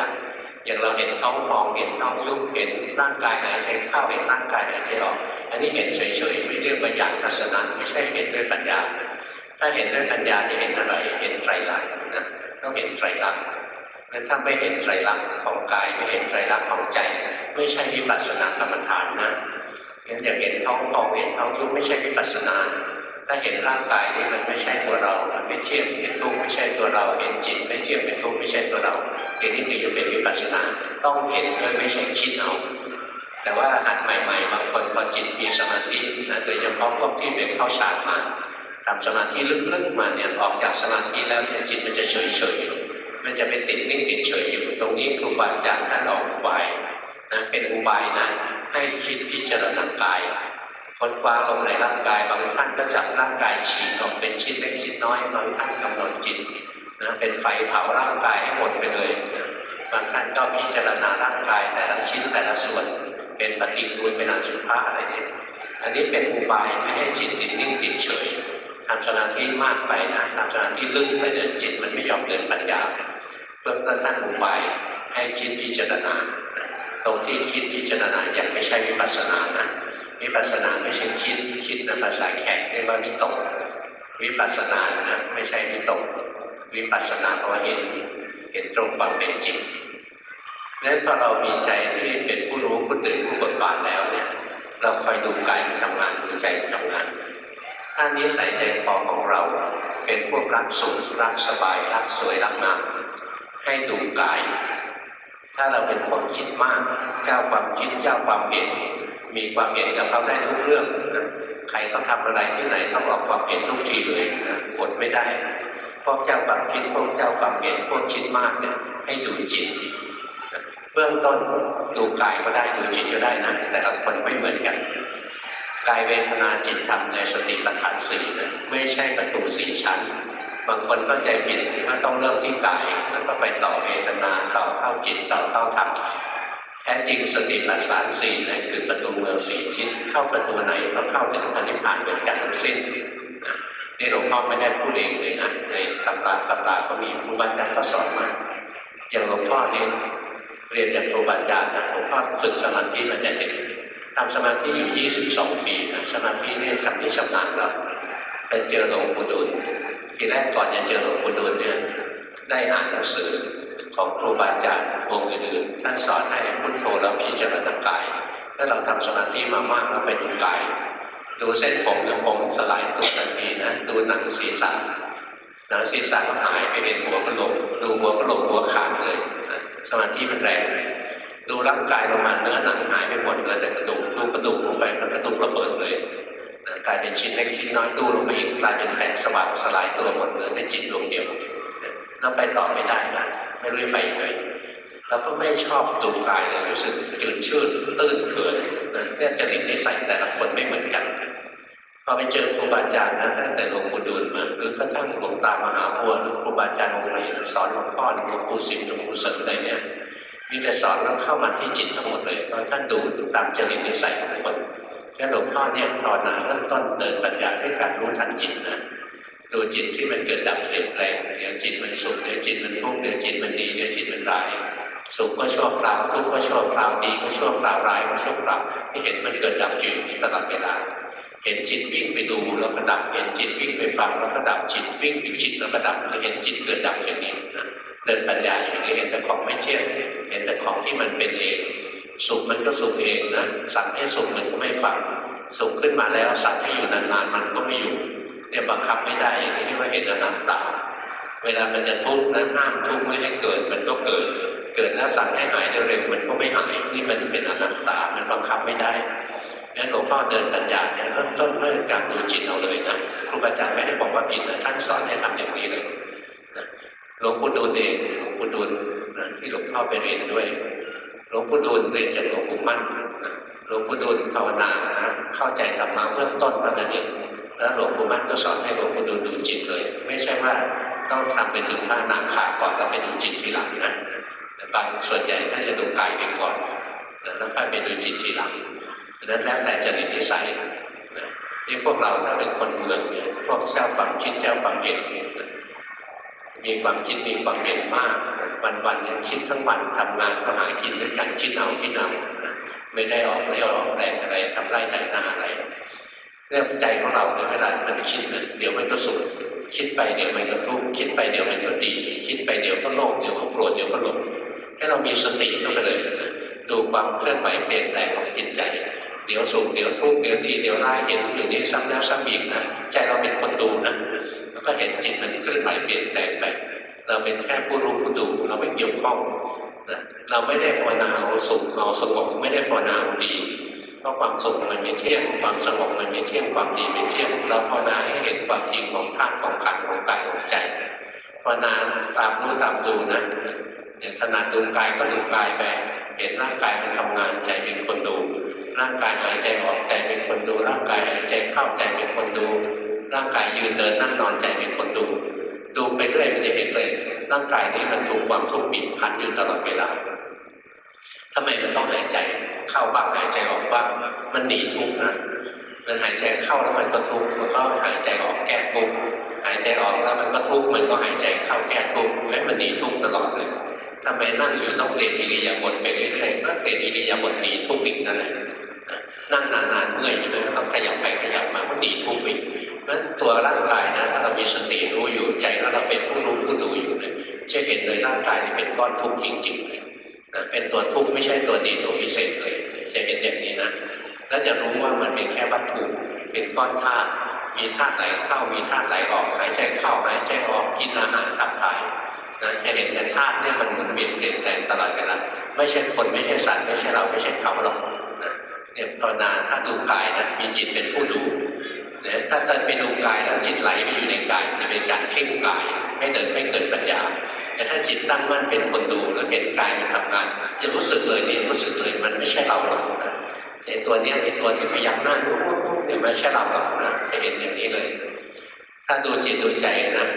อย่างเราเห็นท้องพองเห็นท้องยุบเห็นร่างกายหายใจเข้าเห็นร่างกายหายใจออก อันนี้เห็นเฉยๆไม่เรียกว่าญาณทัศนะไม่ใช่เห็นด้วยปัญญา ถ้าเห็นด้วยปัญญาจะเห็นอะไรเห็นไตรลักษณ์นะต้องเห็นไตรลักษณ์ งั้นถ้าไม่เห็นไตรลักษณ์ของกายไม่เห็นไตรลักษณ์ของใจ ไม่ใช่วิปัสสนากรรมฐานนะงั้นอย่างเห็นท้องพองเห็นท้องยุบไม่ใช่วิปัสสนา ถ้าเห็นร่างกายนี่มันไม่ใช่ตัวเรา มันไม่เที่ยงเป็นทุกข์ไม่ใช่ตัวเรา เห็นจิตไม่เที่ยงเป็นทุกข์ไม่ใช่ตัวเราอย่างนี้ถึงจะเป็นวิปัสสนา ต้องเห็นด้วยไม่ใช่คิดเอาแต่ว่าหัดใหม่ๆ บางคนพอจิตมีสมาธินะโดยเฉพาะพวกที่ไปเข้าฌานมาทำสมาธิลึกๆมาเนี่ยออกจากสมาธิแล้วเนี่ยจิตมันจะเฉยๆ มันจะเป็นติดนิ่งติดเฉยอยู่ตรงนี้ครูบาอาจารย์ท่านออกอุบายนะเป็นอุบายนะให้คิดพิจารณากายคนคว้าลงในร่างกาย บางท่านก็จับร่างกายฉีกออกเป็นชิ้นเล็กชิ้นน้อยบางท่านกำหนดจิตนะเป็นไฟเผาร่างกายให้หมดไปเลยนะบางท่านก็พิจารณาร่างกายแต่ละชิ้นแต่ละส่วน เป็นปฏิกูลเป็นอสุภะอะไรเนี่ยอันนี้เป็นอุบายไม่ให้จิตติดนิ่งติดเฉยทำสมาธิมากไปนะทำสมาธิลึกไปเนี่ยจิตมันไม่ยอมเดินปัญญา เบื้องต้นท่านอุบายให้คิดพิจารณาตรงที่คิดพิจารณาอยังไม่ใช่วิปัสสนานะวิปัสสนาไม่ใช่คิดคิดในภาษาแขกเรียกว่าวิตกวิปัสสนานะไม่ใช่วิตกวิปัสสนาเพราะเห็นเห็นตรงความเป็นจริงนั้นพอเรามีใจที่เป็นผู้รู้ผู้ตื่นผู้เบิกบานแล้วเนี่ยเราคอยดูกายมันทำงานดูใจมันทำงาน ถ้านิสัยใจคอของเราเป็นพวกรักสุขรักสบายรักสวยรักงาม ให้ดูกาย ถ้าเราเป็นคนคิดมาก เจ้าความคิดเจ้าความเห็น มีความเห็นกับเขาได้ทุกเรื่องนะใครเขาทำอะไรที่ไหนต้องออกความเห็นทุกทีเลยนะอดไม่ได้พวกเจ้าความคิดพวกเจ้าความเห็นพวกคิดมากเนี่ยให้ดูจิตเบื้องต้นดูกายก็ได้ดูจิตก็ได้นะแต่ละคนไม่เหมือนกันกายเวทนาจิตธรรมในสติปัฏฐานสี่นะไม่ใช่ประตูสี่ชั้น บางคนเข้าใจผิดว่าต้องเริ่มที่กายแล้วก็ไปต่อเวทนาต่อเข้าจิตต่อเข้าธรรมแท้จริงสติปัฏฐานสี่นะคือประตูเมืองสี่ทิศเข้าประตูไหนก็เข้าถึงพระนิพานเหมือนกันทั้งสิ้นนี่หลวงพ่อไม่ได้พูดเองเลยนะในตำราตำราก็มีครูบาอาจารย์ก็สอนมาอย่างหลวงพ่อเนี่ยเรียนจากครูบาอาจารย์นะหลวงพ่อฝึกสมาธิมาแต่เด็กทำสมาธิอยู่ 22 ปีนะสมาธินี่ชำนิชำนาญแล้ว ไปเจอหลวงปู่ดูลทีแรกก่อนจะเจอหลวงปู่ดูลเนี่ยได้อ่านหนังสือของครูบาอาจารย์วงอื่นๆท่านสอนให้พุทโธแล้วพิจารณากายถ้าเราทำสมาธิมามากแล้วไปดูกาย ดูเส้นผมแล้วผมสลายตัวทันทีนะ ดูหนังศีรษะหนังศีรษะก็หายไปเห็นหัวกระโหลกดูหัวกระโหลกหัวขาดเลยสมาธิมันแรง ดูร่างกายลงมาเนื้อหนังหายไปหมดเลือแต่กระดูกดูกระดูกลงไปแล้วกระดูกระเบิดเลย กลายเป็นชิ้นเล็กชิ้นน้อยดูลงไปอีกกลายเป็นแสงสว่างสลายตัวหมดเหลือแต่จิตดวงเดียวนะแล้วไปต่อไม่ได้นะไม่รู้จะไปเลยเราก็ไม่ชอบดูกายเลยรู้สึกจืดชืดตื้นเขินนะเนี่ยจริตนิสัยแต่ละคนไม่เหมือนกันพอไปเจอครูบาอาจารย์นะตั้งแต่หลวงปู่ดูลมาหรือกระทั่งหลวงตามหาบัวหรือครูบาอาจารย์องค์ไหนสอนหลวงพ่อหลวงปู่สิมหลวงปู่เสริมอะไรเนี่ยมีแต่สอนแล้วเข้ามาที่จิตทั้งหมดเลยเพราะท่านดูตามจริตนิสัยของคน แค่หลวงพ่อเนี่ยภาวนาเริ่มต้นเดินปัญญาด้วยการรู้ทันจิตนะดูจิตที่มันเกิดดับเปลี่ยนแปลงเดี๋ยวจิตมันสุขเดี๋ยวจิตมันทุกข์เดี๋ยวจิตมันดีเดี๋ยวจิตมันร้ายสุขก็ชั่วคราวทุกข์ก็ชั่วคราวดีก็ชั่วคราวร้ายก็ชั่วคราวที่เห็นมันเกิดดับอยู่นี้ตลอดเวลา เห็นจิตวิ่งไปดูแล้วก็ดับเห็นจิตวิ่งไปฟังแล้วก็ดับจิตวิ่งไปจิตแล้วก็ดับจะเห็นจิตเกิดดับอย่างนี้นะเดินปัญญาอย่างนี้เห็นแต่ของไม่เที่ยงเห็นแต่ของที่มันเป็นเอง สุขมันก็สุขเองนะสั่งให้สุขมันก็ไม่ฟังสุขขึ้นมาแล้วสั่งให้อยู่นานๆมันก็ไม่อยู่เนี่ยบังคับไม่ได้อย่างนี้ที่ว่าเห็นอนัตตาเวลามันจะทุกข์นะห้ามทุกข์ไม่ให้เกิดมันก็เกิด เกิดแล้วสั่งให้หายเร็วๆมันก็ไม่หายนี่มันเป็นอนัตตามันบังคับไม่ได้งั้นหลวงพ่อเดินปัญญาเนี่ยเริ่มต้นด้วยการดูจิตเอาเลยนะครูบาอาจารย์ไม่ได้บอกว่าผิดนะท่านสอนให้ทำอย่างนี้เลยหลวงปู่ดูลเองหลวงปู่ดูลที่หลวงพ่อไปเรียนด้วย หลวงปู่ดูลเรียนจากหลวงปู่มั่นหลวงปู่ดูลภาวนาเข้าใจธรรมะเบื้องต้นเท่านั้นเองแล้วหลวงปู่มั่นก็สอนให้หลวงปู่ดูลดูจิตเลย ไม่ใช่ว่าต้องทำไปถึงพระนางขาก่อนแล้วไปดูจิตทีหลังนะแต่บางส่วนใหญ่ท่านจะดูกายไปก่อนแล้วค่อยไปดูจิตทีหลังดังนั้นแล้วแต่จริตนิสัยนี่พวกเราถ้าเป็นคนเมืองเนี่ยพวกเจ้าความคิดเจ้าความเห็น มีความคิดมีความเห็นมาก วันๆเนี่ยคิดทั้งวันทำงานก็หากินด้วยกันคิดเอาคิดเอาไม่ได้ออกไม่ออกแรงอะไรทำไร่ไถนาอะไรเรื่องใจของเราเนี่ยเวลามันคิดเนี่ยเดี๋ยวมันก็สุขคิดไปเดี๋ยวมันก็ทุกข์คิดไปเดี๋ยวมันก็ดี คิดไปเดี๋ยวก็โลภเดี๋ยวก็โกรธเดี๋ยวก็หลงให้เรามีสติเข้าไปเลย ดูความเคลื่อนไหวเปลี่ยนแปลงของจิตใจ เดี๋ยวสุขเดี๋ยวทุกข์เดี๋ยวดีเดี๋ยวร้ายเห็นอยู่นี้ซ้ำแล้วซ้ำอีกนะใจเราเป็นคนดูนะแล้วก็เห็นจิตมันเคลื่อนไหวเปลี่ยนแปลงไปเราเป็นแค่ผู้รู้ผู้ดูเราไม่เกี่ยวข้องนะเราไม่ได้ภาวนาเอาสุขเอาสงบไม่ได้ภาวนาเอาดีเพราะความสุขมันไม่เที่ยงความสงบมันไม่เที่ยงความดีไม่เที่ยงเราภาวนาให้เห็นความจริงของธาตุของขันธ์ของกายของใจภาวนาตามรู้ตามดูนะอย่างถนัดดูกายก็ดูกายไปเห็นร่างกายมันทำงานใจเป็นคนดู ร่างกายหายใจออกใจเป็นคนดู ร่างกายหายใจเข้าใจเป็นคนดู ร่างกายยืนเดินนั่งนอนใจเป็นคนดู ดูไปเรื่อยมันจะเห็นเลย ร่างกายนี้มันถูกความทุกข์บีบคั้นอยู่ตลอดเวลาทำไมมันต้องหายใจเข้าบ้างหายใจออกบ้างมันหนีทุกข์นะมันหายใจเข้าแล้วมันก็ทุกข์มันก็หายใจออกแก้ทุกข์หายใจออกแล้วมันก็ทุกข์มันก็หายใจเข้าแก้ทุกข์ให้มันหนีทุกข์ตลอดเลยทำไมนั่งอยู่ต้องเปลี่ยนอิริยาบถไปเรื่อยๆก็เปลี่ยนอิริยาบถหนีทุกข์อีกนั่นแหละ นั่งนานๆเมื่อยใช่ไหมก็ต้องขยับไปขยับมาก็หนีทุกข์อีกเพราะฉะนั้นตัวร่างกายนะถ้าเรามีสติรู้อยู่ใจแล้วเราเป็นผู้รู้ผู้ดูอยู่เนี่ยจะเห็นเลยร่างกายนี่เป็นก้อนทุกข์จริงๆเลยนะเป็นตัวทุกข์ไม่ใช่ตัวดีตัวพิเศษเลยจะเห็นอย่างนี้นะแล้วจะรู้ว่ามันเป็นแค่วัตถุเป็นก้อนธาตุมีธาตุไหลเข้ามีธาตุไหลออกหายใจเข้าหายใจออกกินอาหารขับถ่ายนะจะเห็นแต่ธาตุเนี่ยมันหมุนเวียนเปลี่ยนแปลงตลอดเวลาไม่ใช่คนไม่ใช่สัตว์ไม่ใช่เราไม่ใช่เขาหรอก เนี่ยภาวนาถ้าดูกายนะมีจิตเป็นผู้ดูเนี่ยถ้าเดินไปดูกายแล้วจิตไหลไปอยู่ในกายจะเป็นการเพ่งกาย ไม่เดินไม่เกิดปัญญา แต่ถ้าจิตตั้งมั่นเป็นคนดูแล้วเห็นกายมันทำงาน จะรู้สึกเลยนี่รู้สึกเลยมันไม่ใช่เราหรอกนะไอ้ตัวเนี้ยไอ้ตัวที่พยักหน้าปุ๊บปุ๊บปุ๊บเนี่ยไม่ใช่เราหรอกนะจะเห็นอย่างนี้เลย ถ้าดูจิตดูใจนะ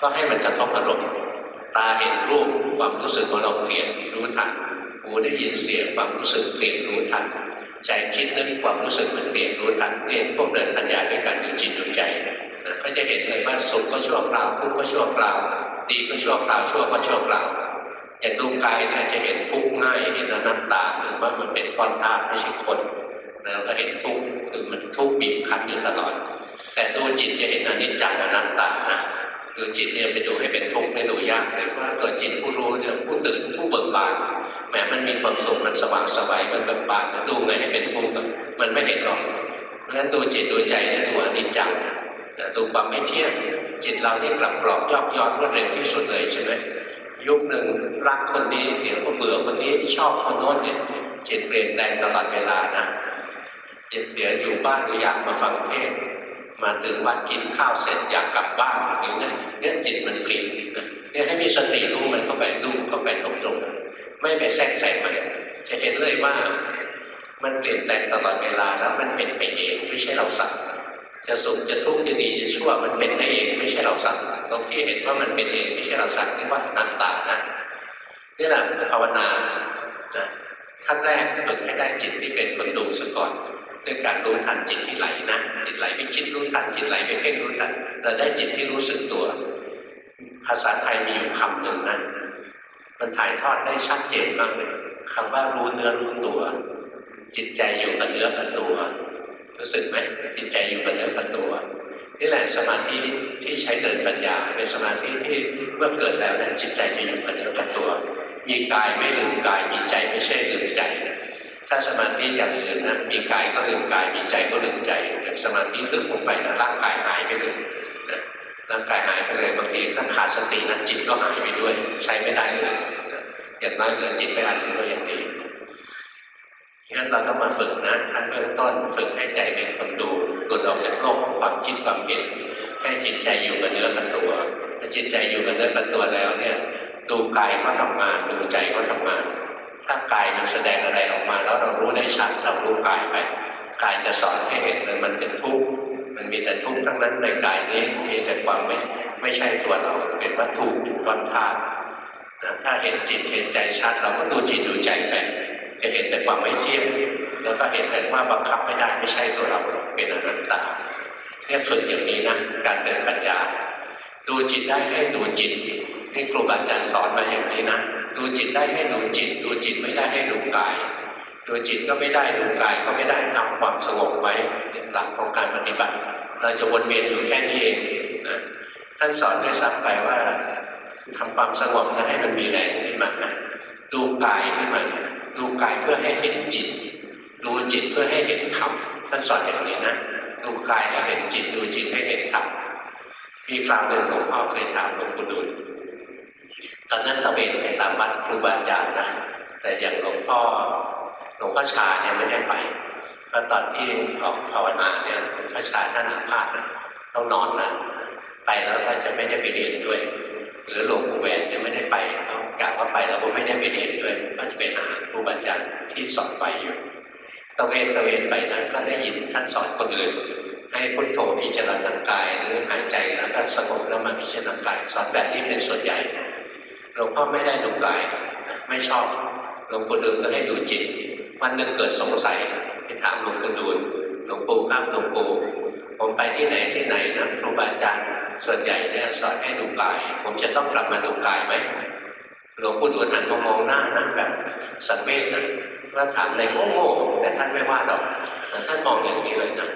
ก็ให้มันกระทบอารมณ์ตาเห็นรูปความรู้สึกของเราเปลี่ยนรู้ทันหูได้ยินเสียงความรู้สึกเปลี่ยนรู้ทัน ใจคิดนึกความรู้สึกมันเปลี่ยนรู้ทันเนี่ยพวกเดินปัญญาด้วยกันดูจิตดูใจนะก็จะเห็นเลยว่าสุขก็ชั่วคราวทุกข์ก็ชั่วคราวดีก็ชั่วคราวชั่วก็ชั่วคราวอย่างดูกายเนี่ยจะเห็นทุกข์ง่ายเห็นอนัตตาหรือว่ามันเป็นก้อนธาตุไม่ใช่คนนะก็เห็นทุกข์คือมันทุกข์บีบคั้นอยู่ตลอด แต่ดูจิตจะเห็นอนิจจังอนัตตานะดูจิตเนี่ยไปดูให้เป็นทุกข์ไม่ดูยากเลยเพราะว่าตัวจิตผู้รู้เนี่ยผู้ตื่นผู้เบิกบาน แม้มันมีความสุขมันสว่างสบายมันเบิกบานนะดูไงให้เป็นทุกข์มันไม่เห็นหรอกเพราะฉะนั้นดูจิตดูใจเนี่ยดูอนิจจังดูความไม่เที่ยงจิตเรานี่กลับกรอกยอกย้อนรวดเร็วที่สุดเลยใช่ไหมยุคหนึ่งรักคนนี้เดี๋ยวก็เบื่อคนนี้ชอบคนโน้นเนี่ยจิตเปลี่ยนแปลงตลอดเวลานะเดี๋ยวอยู่บ้านก็อยากมาฟังเทศมาถึงวัดกินข้าวเสร็จอยากกลับบ้านอย่างนี้เนี่ยจิตมันเปลี่ยนนะเนี่ยให้มีสติรู้มันเข้าไปดูเข้าไปตรงๆ ไม่ไปแทรกใส่มันจะเห็นเลยว่ามันเปลี่ยนแปลงตลอดเวลาแล้วมันเป็นไปเองไม่ใช่เราสั่งจะสุขจะทุกข์จะดีจะชั่วมันเป็นได้เองไม่ใช่เราสั่งตรงที่เห็นว่ามันเป็นเองไม่ใช่เราสั่งนี่ว่านัตตานะนี่แหละภาวนาขั้นแรกฝึกให้ได้จิตที่เป็นคนดูซะก่อนด้วยการรู้ทันจิตที่ไหลนะจิตไหลไปคิดรู้ทันจิตไหลไปเพ่งรู้ทันเราได้จิตที่รู้สึกตัว ภาษาไทยมีอยู่คำหนึ่งนะ มันถ่ายทอดได้ชัดเจนมากเลยคำว่ารู้เนื้อรู้ตัว จิตใจอยู่กับเนื้อกับตัวรู้สึกไหมจิตใจอยู่กับเนื้อกับตัวนี่แหละสมาธิที่ใช้เดินปัญญาเป็นสมาธิที่เมื่อเกิดแล้วนี่ยจิตใจจะอยู่กับเนื้อกับตัว มีกายไม่ลืมกายมีใจไม่ใช่ลืมใจ ถ้าสมาธิอย่างอื่นนะมีกายก็ลืมกายมีใจก็ลืมใจสมาธิลึกลงไปนะร่างกายหายไปเลย ร่างกายหายไปเลยบางทีถ้าขาดสตินะจิตก็หายไปด้วย ใช้ไม่ได้เลยนะอย่างน้อยเหลือจิตไปอันนึงก็ยังดีงั้นเราต้องมาฝึกนะขั้นเบื้องต้นฝึกให้ใจเป็นคนดูหลุดออกจากโลกของความคิดความเห็นให้จิตใจอยู่กับเนื้อกับตัวถ้าจิตใจอยู่กับเนื้อกับตัวแล้วเนี่ยดูกายเขาทำงานดูใจเขาทำงาน ถ้ากายมันแสดงอะไรออกมา แล้วเรารู้ได้ชัดเรารู้กายไปกายจะสอนให้เห็นเลยมันเป็นทุกข์ มันมีแต่ทุกข์ทั้งนั้นในกายนี้มีแต่ความไม่ไม่ใช่ตัวเราเป็นวัตถุเป็นก้อนธาตุนะถ้าเห็นจิตเห็นใจชัด เราก็ดูจิตดูใจไปจะเห็นแต่ความไม่เที่ยงแล้วก็เห็นแต่ว่าบังคับไม่ได้ไม่ใช่ตัวเราเป็นอนัตตาเนี่ยฝึกอย่างนี้นะการเดินปัญญา ดูจิตได้ให้ดูจิตนี่ครูบาอาจารย์สอนมาอย่างนี้นะดูจิตได้ให้ดูจิต ดูจิตไม่ได้ให้ดูกาย ดูจิตก็ไม่ได้ดูกายก็ไม่ได้ทำความสงบไว้หลักของการปฏิบัติ เราจะวนเวียนอยู่แค่นี้เองนะท่านสอนด้วยซ้ำไปว่าทำความสงบจะให้มันมีแรงขึ้นมานะดูกายขึ้นมาดูกายเพื่อให้เห็นจิต ดูจิตเพื่อให้เห็นธรรมท่านสอนอย่างนี้นะดูกายให้เห็นจิต ดูจิตให้เห็นธรรมมีคราวหนึ่งหลวงพ่อเคยถามหลวงปู่ดูลตอนนั้นตะเวนไปตามวัดครูบาอาจารย์นะแต่อย่างหลวงพ่อ หลวงพ่อชาเนี่ยไม่ได้ไปก็ตอนที่ออกภาวนาเนี่ยหลวงพ่อชาท่านอาพาธนะต้องนอนนะไปแล้วก็จะไม่ได้ไปเรียนด้วย หรือหลวงปู่แหวนเนี่ยไม่ได้ไปเขากล่าวว่าไปแล้วก็ไม่ได้ไปเรียนด้วย ก็จะไปหาครูบาอาจารย์ที่สอนไปอยู่ตะเวนตะเวนไปนั้นก็ได้ยินท่านสอนคนอื่นให้พุทโธพิจารณากายหรือหายใจแล้วก็สงบแล้วมาพิจารณากายสอนแบบนี้เป็นส่วนใหญ่หลวงพ่อไม่ได้ดูกายไม่ชอบหลวงปู่ดูลก็ให้ดูจิต วันหนึ่งเกิดสงสัยไปถามหลวงปู่ดูลหลวงปู่ครับหลวงปู่ผมไปที่ไหนที่ไหนนะครูบาอาจารย์ส่วนใหญ่เนี่ยสอนให้ดูกาย ผมจะต้องกลับมาดูกายไหมหลวงปู่ดูลหันมามองหน้านะแบบสังเวชนะว่าถามอะไรโง่ๆแต่ท่านไม่ว่าหรอกท่านมองอย่างนี้เลยนะ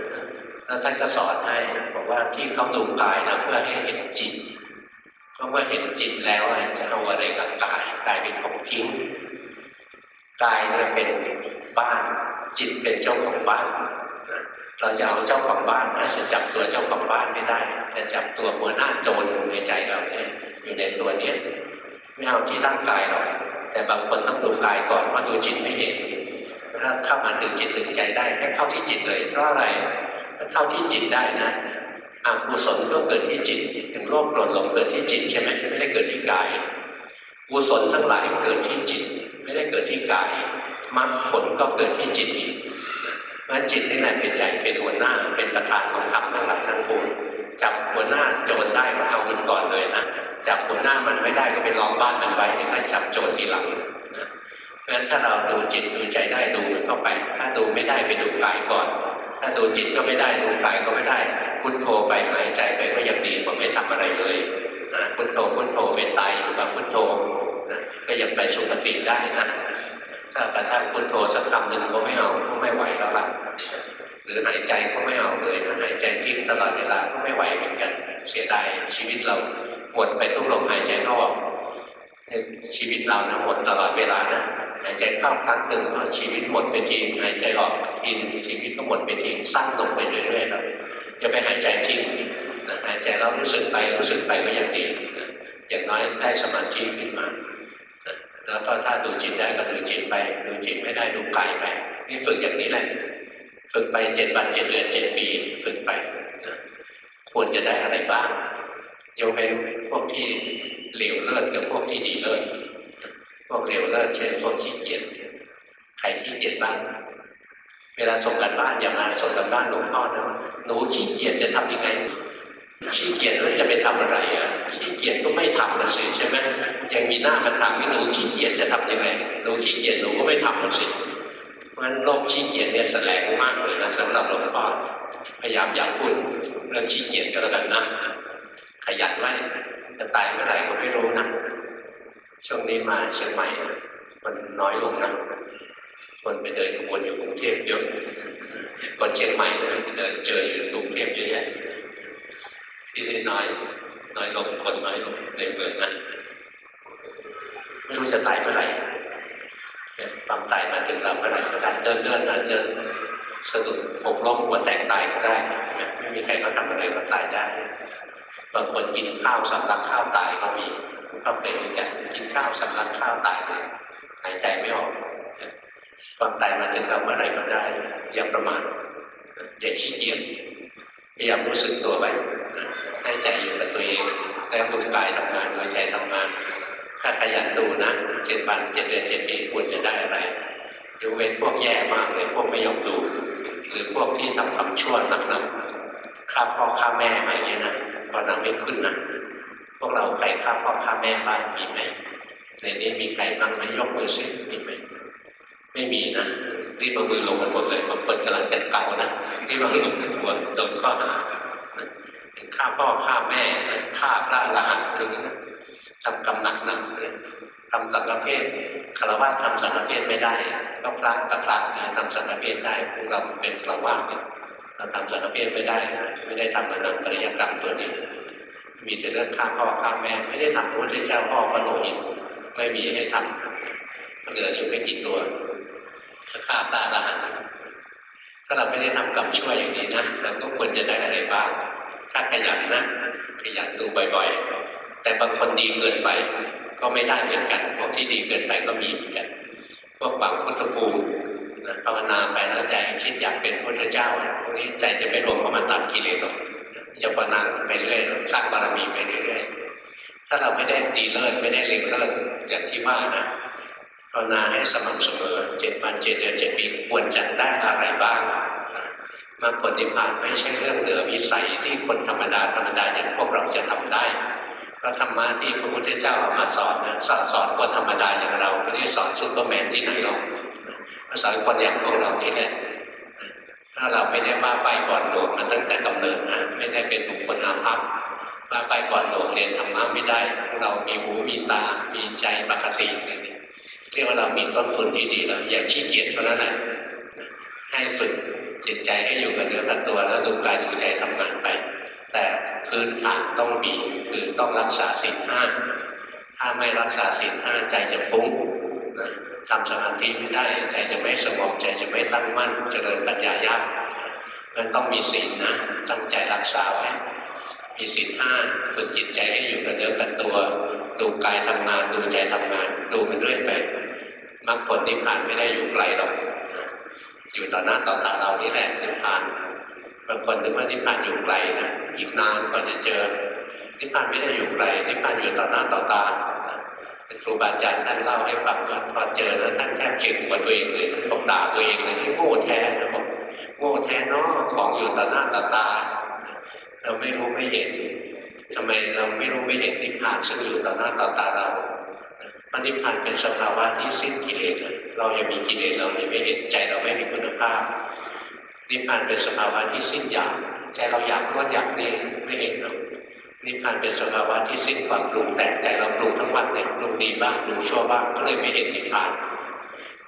แล้วท่านก็สอนให้บอกว่าที่เขาดูกายนะเพื่อให้เห็นจิตเพราะว่าเห็นจิตแล้วจะเอาอะไรกับกายกายเป็นของทิ้ง กายเนี่ยเป็นบ้าน จิตเป็นเจ้าของบ้านเราจะเอาเจ้าของบ้านนะจะจับตัวเจ้าของบ้านไม่ได้ จะจับตัวหัวหน้าโจรในใจเราเนี่ยอยู่ในตัวเนี้ยไม่เอาที่ร่างกายหรอกแต่บางคนต้องดูกายก่อนเพราะดูจิตไม่เห็นถ้าเข้ามาถึงจิตถึงใจได้ให้เข้าที่จิตเลยเพราะอะไรถ้าเข้าที่จิตได้นะอกุศลก็เกิดที่จิตอย่างโลภโกรธหลงเกิดที่จิตใช่ไหมไม่ได้เกิดที่กาย กุศลทั้งหลายเกิดที่จิต ไม่ได้เกิดที่กายมรรคผลก็เกิดที่จิตอีกเพราะจิตนี่แหละเป็นใหญ่เป็นหัวหน้า เป็นประธานของธรรมทั้งหลายทั้งปวงจับหัวหน้าโจรได้ก็เอามันก่อนเลยนะจับหัวหน้ามันไม่ได้ก็ไปล้อมบ้านมันไว้แล้วก็จับโจรทีหลังนะเพราะฉะนั้นถ้าเราดูจิตดูใจได้ดูมันเข้าไป ถ้าดูไม่ได้ไปดูกายก่อน ถ้าดูจิตก็ไม่ได้ดูกายก็ไม่ได้พุทโธไปหายใจไปก็ยังดีกว่าไม่ทำอะไรเลย นะพุทโธพุทโธเป็นตายอยู่กับพุทโธนะก็ยังไปสุคติได้นะถ้ากระทั่งพุทโธสักคำหนึ่งก็ไม่เอาก็ไม่ไหวแล้วล่ะหรือหายใจก็ไม่เอาเลยถ้าหายใจทิ้งตลอดเวลาก็ไม่ไหวเหมือนกัน เสียดายชีวิตเราหมดไปทุกลมหายใจเข้าออกชีวิตเรานะหมดตลอดเวลานะหายใจเข้าครั้งหนึ่งก็ชีวิตหมดไปทีหายใจออกทีชีวิตก็หมดไปทีสั้นลงไปเรื่อยๆแล้วอย่าไปหายใจทิ้ง หายใจแล้วรู้สึกไปรู้สึกไปก็ยังดีอย่างน้อยได้สมาธิขึ้นมาแล้วก็ถ้าดูจิตได้ก็ดูจิตไป ดูจิตไม่ได้ดูกายไปนี่ฝึกอย่างนี้แหละฝึกไปเจ็ดวันเจ็ดเดือนเจ็ดปีฝึกไปนะควรจะได้อะไรบ้างโยกเป็นพวกที่เหลวเลิศกับพวกที่ดีเลิศพวกเร็วเลิศเช่นพวกขี้เกียจใครขี้เกียจบ้างเวลาส่งกันบ้านอย่ามาส่งกันบ้านหลวงพ่อนะหนูขี้เกียจจะทำยังไง ขี้เกียจแล้วจะไปทำอะไรอะขี้เกียจก็ไม่ทำละสิใช่ไหมยังมีหน้ามาถามว่าหนูขี้เกียจจะทำยังไงหนูขี้เกียจหนูก็ไม่ทำละสิเพราะฉะนั้นโรคขี้เกียจเนี่ยแสลงมากเลยนะสำหรับหลวงพ่อพยายามอย่าพูดเรื่องขี้เกียจก็แล้วกันนะขยันไว้จะตายเมื่อไหร่ก็ไม่รู้นะช่วงนี้มาเชียงใหม่นะมันน้อยลงนะคนไปเดินขบวนอยู่กรุงเทพเยอะคนเชียงใหม่นะเดินเจออยู่กรุงเทพเยอะแยะ ที่นี่น้อยน้อยลงคนน้อยลงในเมืองนั้นไม่รู้จะตายเมื่อไหร่ความตายมาถึงเราเมื่อไหร่ก็ได้เดินเดินอาจจะสะดุดหกล้มหัวแตกตายก็ได้ไม่มีใครเขาทำอะไรก็ตายได้บางคนกินข้าวสำลักข้าวตายก็มีก็เคยรู้จักกินข้าวสำลักข้าวตายเลยหายใจไม่ออกความตายมาถึงเราเมื่อไหร่ก็ได้ อย่าประมาทอย่าขี้เกียจพยายามรู้สึกตัวไว้ ให้ใจอยู่กับตัวเองแล้วดูกายทำงานดูใจทำงาน ถ้าขยันดูนะเจ็ดวันเจ็ดเดือนเจ็ดปีควรจะได้อะไรยกเว้นพวกแย่มากเลยพวกไม่ยอมดูหรือพวกที่ทำกรรมชั่วหนักๆฆ่าพ่อฆ่าแม่อะไม่เงี้ยนะพอนำไม่ขึ้นนะพวกเราใครฆ่าพ่อฆ่าแม่บ้างมีไหมในนี้มีใครบ้างไหมยกมือซิมีไหมไม่มีนะรีบเอามือลงกันหมดเลยบางคนกำลังจัดเก่านะรีบเอาลงกันหมดโดนข้อหา ฆ่าพ่อฆ่าแม่ฆ่าพระอรหันต์อะไรอย่างเงี้นะทำกรรมหนักๆเลยทำสังฆเพศคารวะทำสังฆเพศไม่ได้ก็พระกับพระนี่ยทำสังฆเพศได้พวกเราเป็นคารวะเนี่ยเราทำสังฆเพศไม่ได้นะไม่ได้ทำอนันตริยกรรมตัวนี้ มีแต่เรื่องฆ่าพ่อฆ่าแม่ ไม่ได้ทำพระพุทธเจ้าพ่อพระโลหิตไม่มีให้ทำเหลืออยู่ไม่กี่ตัวฆ่าพระอรหันต์ถ้าเราไม่ได้ทำกรรมชั่วอย่างนี้นะเราก็ควรจะได้อะไรบ้าง ถ้าขยันนะขยันดูบ่อยๆ แต่บางคนดีเกินไป ก็ไม่ได้เหมือนกัน พวกที่ดีเกินไปก็มีเหมือนกัน พวกบางพุทธภูมิภาวนาไปแล้วใจคิดอยากเป็นพุทธเจ้าพวกนี้ใจจะไม่รวมเข้ามาตัดกิเลสหรอกจะภาวนาไปเรื่อยสร้างบารมีไปเรื่อยๆ ถ้าเราไม่ได้ดีเลิศไม่ได้เล็งเลิศอย่างที่ว่านะภาวนาให้สม่ำเสมอเจ็ดวันเจ็ดเดือนเจ็ดปีควรจะได้อะไรบ้าง มรรคผลนิพพานไม่ใช่เรื่องเหนือวิสัยที่คนธรรมดาธรรมดาอย่างพวกเราจะทำได้เพราะธรรมะที่พระพุทธเจ้าเอามาสอนนะสอนสอนคนธรรมดาอย่างเราไม่ได้สอนซุปเปอร์แมนที่ไหนหรอกมาสอนคนอย่างพวกเรานี่แหละถ้าเราไม่ได้ว่าไปก่อนโลกมาตั้งแต่กำเนิดนะไม่ได้เป็นบุคคลอาภัพว่าไปก่อนโลกเรียนธรรมะไม่ได้พวกเรามีหูมีตา มีใจปกติเนี่ยเรียกว่าเรามีต้นทุนที่ดีแล้วอย่าขี้เกียจเท่านั้นแหละให้ฝึก จิตใจให้อยู่กับเนื้อกับตัวแล้วดูกายดูใจทำงานไป แต่พื้นฐานต้องมีคือต้องรักษาศีลห้าถ้าไม่รักษาศีลห้าใจจะฟุ้งนะทำสมาธิไม่ได้ใจจะไม่สงบใจจะไม่ตั้งมั่นเจริญปัญญายากมันต้องมีศีลนะตั้งใจรักษาไว้มีศีลห้าฝึกจิตใจให้อยู่กับเนื้อกับตัว ดูกายทำงานดูใจทำงาน ดูมันเรื่อยไปมรรคผลนิพพานไม่ได้อยู่ไกลหรอก อยู่ต่อหน้าต่อตาเรานี่แหละนิพพานบางคนนึกว่านิพพานอยู่ไกลนะอีกนานกว่าจะเจอนิพพานไม่ได้อยู่ไกลนิพพานอยู่ต่อหน้าต่อตาครูบาอาจารย์ท่านเล่าให้ฟังว่าพอเจอแล้วท่านแทบเจ็บกว่าตัวเองเลยท่านบอกด่าตัวเองเลยโง่แท้นะบอกโง่แท้เนาะของอยู่ต่อหน้าต่อตา เราไม่รู้ไม่เห็นทำไมเราไม่รู้ไม่เห็นนิพพานซึ่งอยู่ต่อหน้าต่อตาเรา มันนิพพานเป็นสภาวะที่สิ้นกิเลสเลยเรายังมีกิเลสเราเลยไม่เห็นใจเราไม่มีคุณภาพ นิพพานเป็นสภาวะที่สิ้นอยากใจเราอยากรวดอยากนี่ไม่เห็นหรอกนิพพานเป็นสภาวะที่สิ้นความปรุงแต่งใจเราปรุงทั้งวันเนี่ยปรุงดีบ้างปรุงชั่วบ้างก็เลยไม่เห็นนิพพาน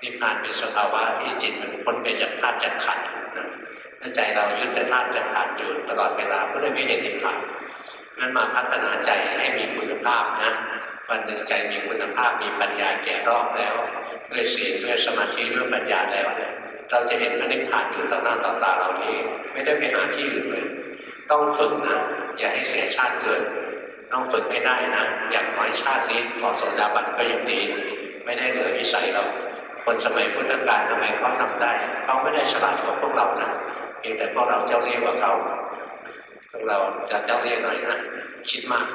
นิพพานเป็นสภาวะที่จิตมันพ้นไปจากธาตุจากขันธ์นะถ้าใจเรายึดแต่ธาตุจากขันธ์อยู่ตลอดเวลาก็เลยไม่เห็นนิพพานงั้นมาพัฒนาใจให้มีคุณภาพนะ วันหนึ่งใจมีคุณภาพมีปัญญาแก่รอบแล้ว ด้วยศีลด้วยสมาธิด้วยปัญญาแล้วเนี่ยเราจะเห็นพระนิพพานอยู่ต่อหน้าต่อตาเรานี้ไม่ได้ไปหาที่อื่นเลยต้องฝึกนะอย่าให้เสียชาติเกิด ต้องฝึกให้ได้นะอย่างน้อยชาตินี้ขอโสดาบันก็ยังดีไม่ได้เหลือวิสัยเราคนสมัยพุทธกาลทำไมเขาทำได้เขาไม่ได้ฉลาดกว่าพวกเรานะเพียงแต่พวกเราเจ้าเล่ห์กว่าเขาพวกเราจะเจ้าเล่ห์หน่อยนะคิดมาก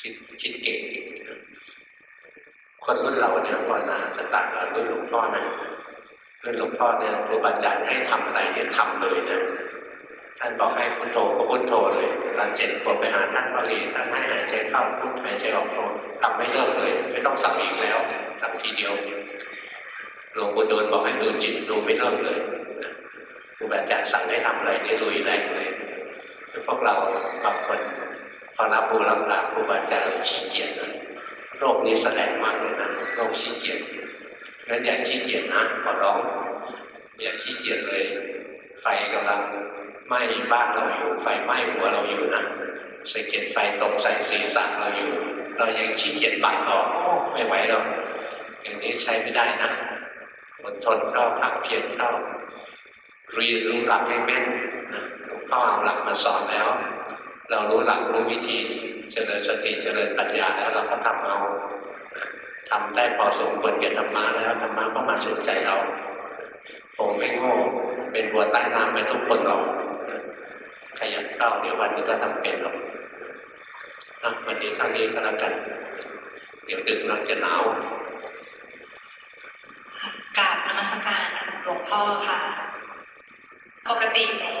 คิดคิดเก่งคนรุ่นเราเนี่ยภาวนาจะต่างกับรุ่นหลวงพ่อนะรุ่นหลวงพ่อเนี่ยครูบาอาจารย์ให้ทำอะไรเนี่ยทำเลยนะท่านบอกให้พุทโธก็พุทโธเลยตอนเจ็ดขวบไปหาท่านพระรีท่านให้หายใจเข้าพุทหายใจออกโธทำไม่เลิกเลย ไม่ต้องสั่งอีกแล้วทำทีเดียวหลวงปู่ดูลบอกให้ดูจิตดูไม่เลิกเลยครูบาอาจารย์สั่งให้ทำอะไรนี่ลุยแรงเลยพวกเราบางคน พอรับผู้รับตาครูบาอาจารย์ขี้เกียจนะโรคนี้แสดงมากเลยนะโรคขี้เกียจงั้นอย่าขี้เกียจนะขอร้องอย่าขี้เกียจเลย ไฟกำลังไหม้บ้านเราอยู่ ไฟไหม้หัวเราอยู่นะสะเก็ดไฟตกใส่ศีรษะเราอยู่ เรายังขี้เกียจบัดออกโอ้ไม่ไหวเราอย่างนี้ใช้ไม่ได้นะอดทนเข้าพักเพียรเข้าเรียนรู้หลักให้แม่นนะหลวงพ่อเอาหลักมาสอนแล้ว เรารู้หลักรู้วิธีเจริญสติเจริญปัญญาแล้วเราก็ทำเอาทำได้พอสมควรแก่ธรรมะแล้วธรรมะก็มาสนใจเราผมไม่โง่เป็นบัวใต้น้ำไปทุกคนหรอกขยันเข้าเดี๋ยววันนึงก็ทำเป็นหรอกอะวันนี้เท่านี้ก็แล้วกัน เดี๋ยวดึกเราจะหนาวกราบนมัสการหลวงพ่อค่ะ ปกติหนู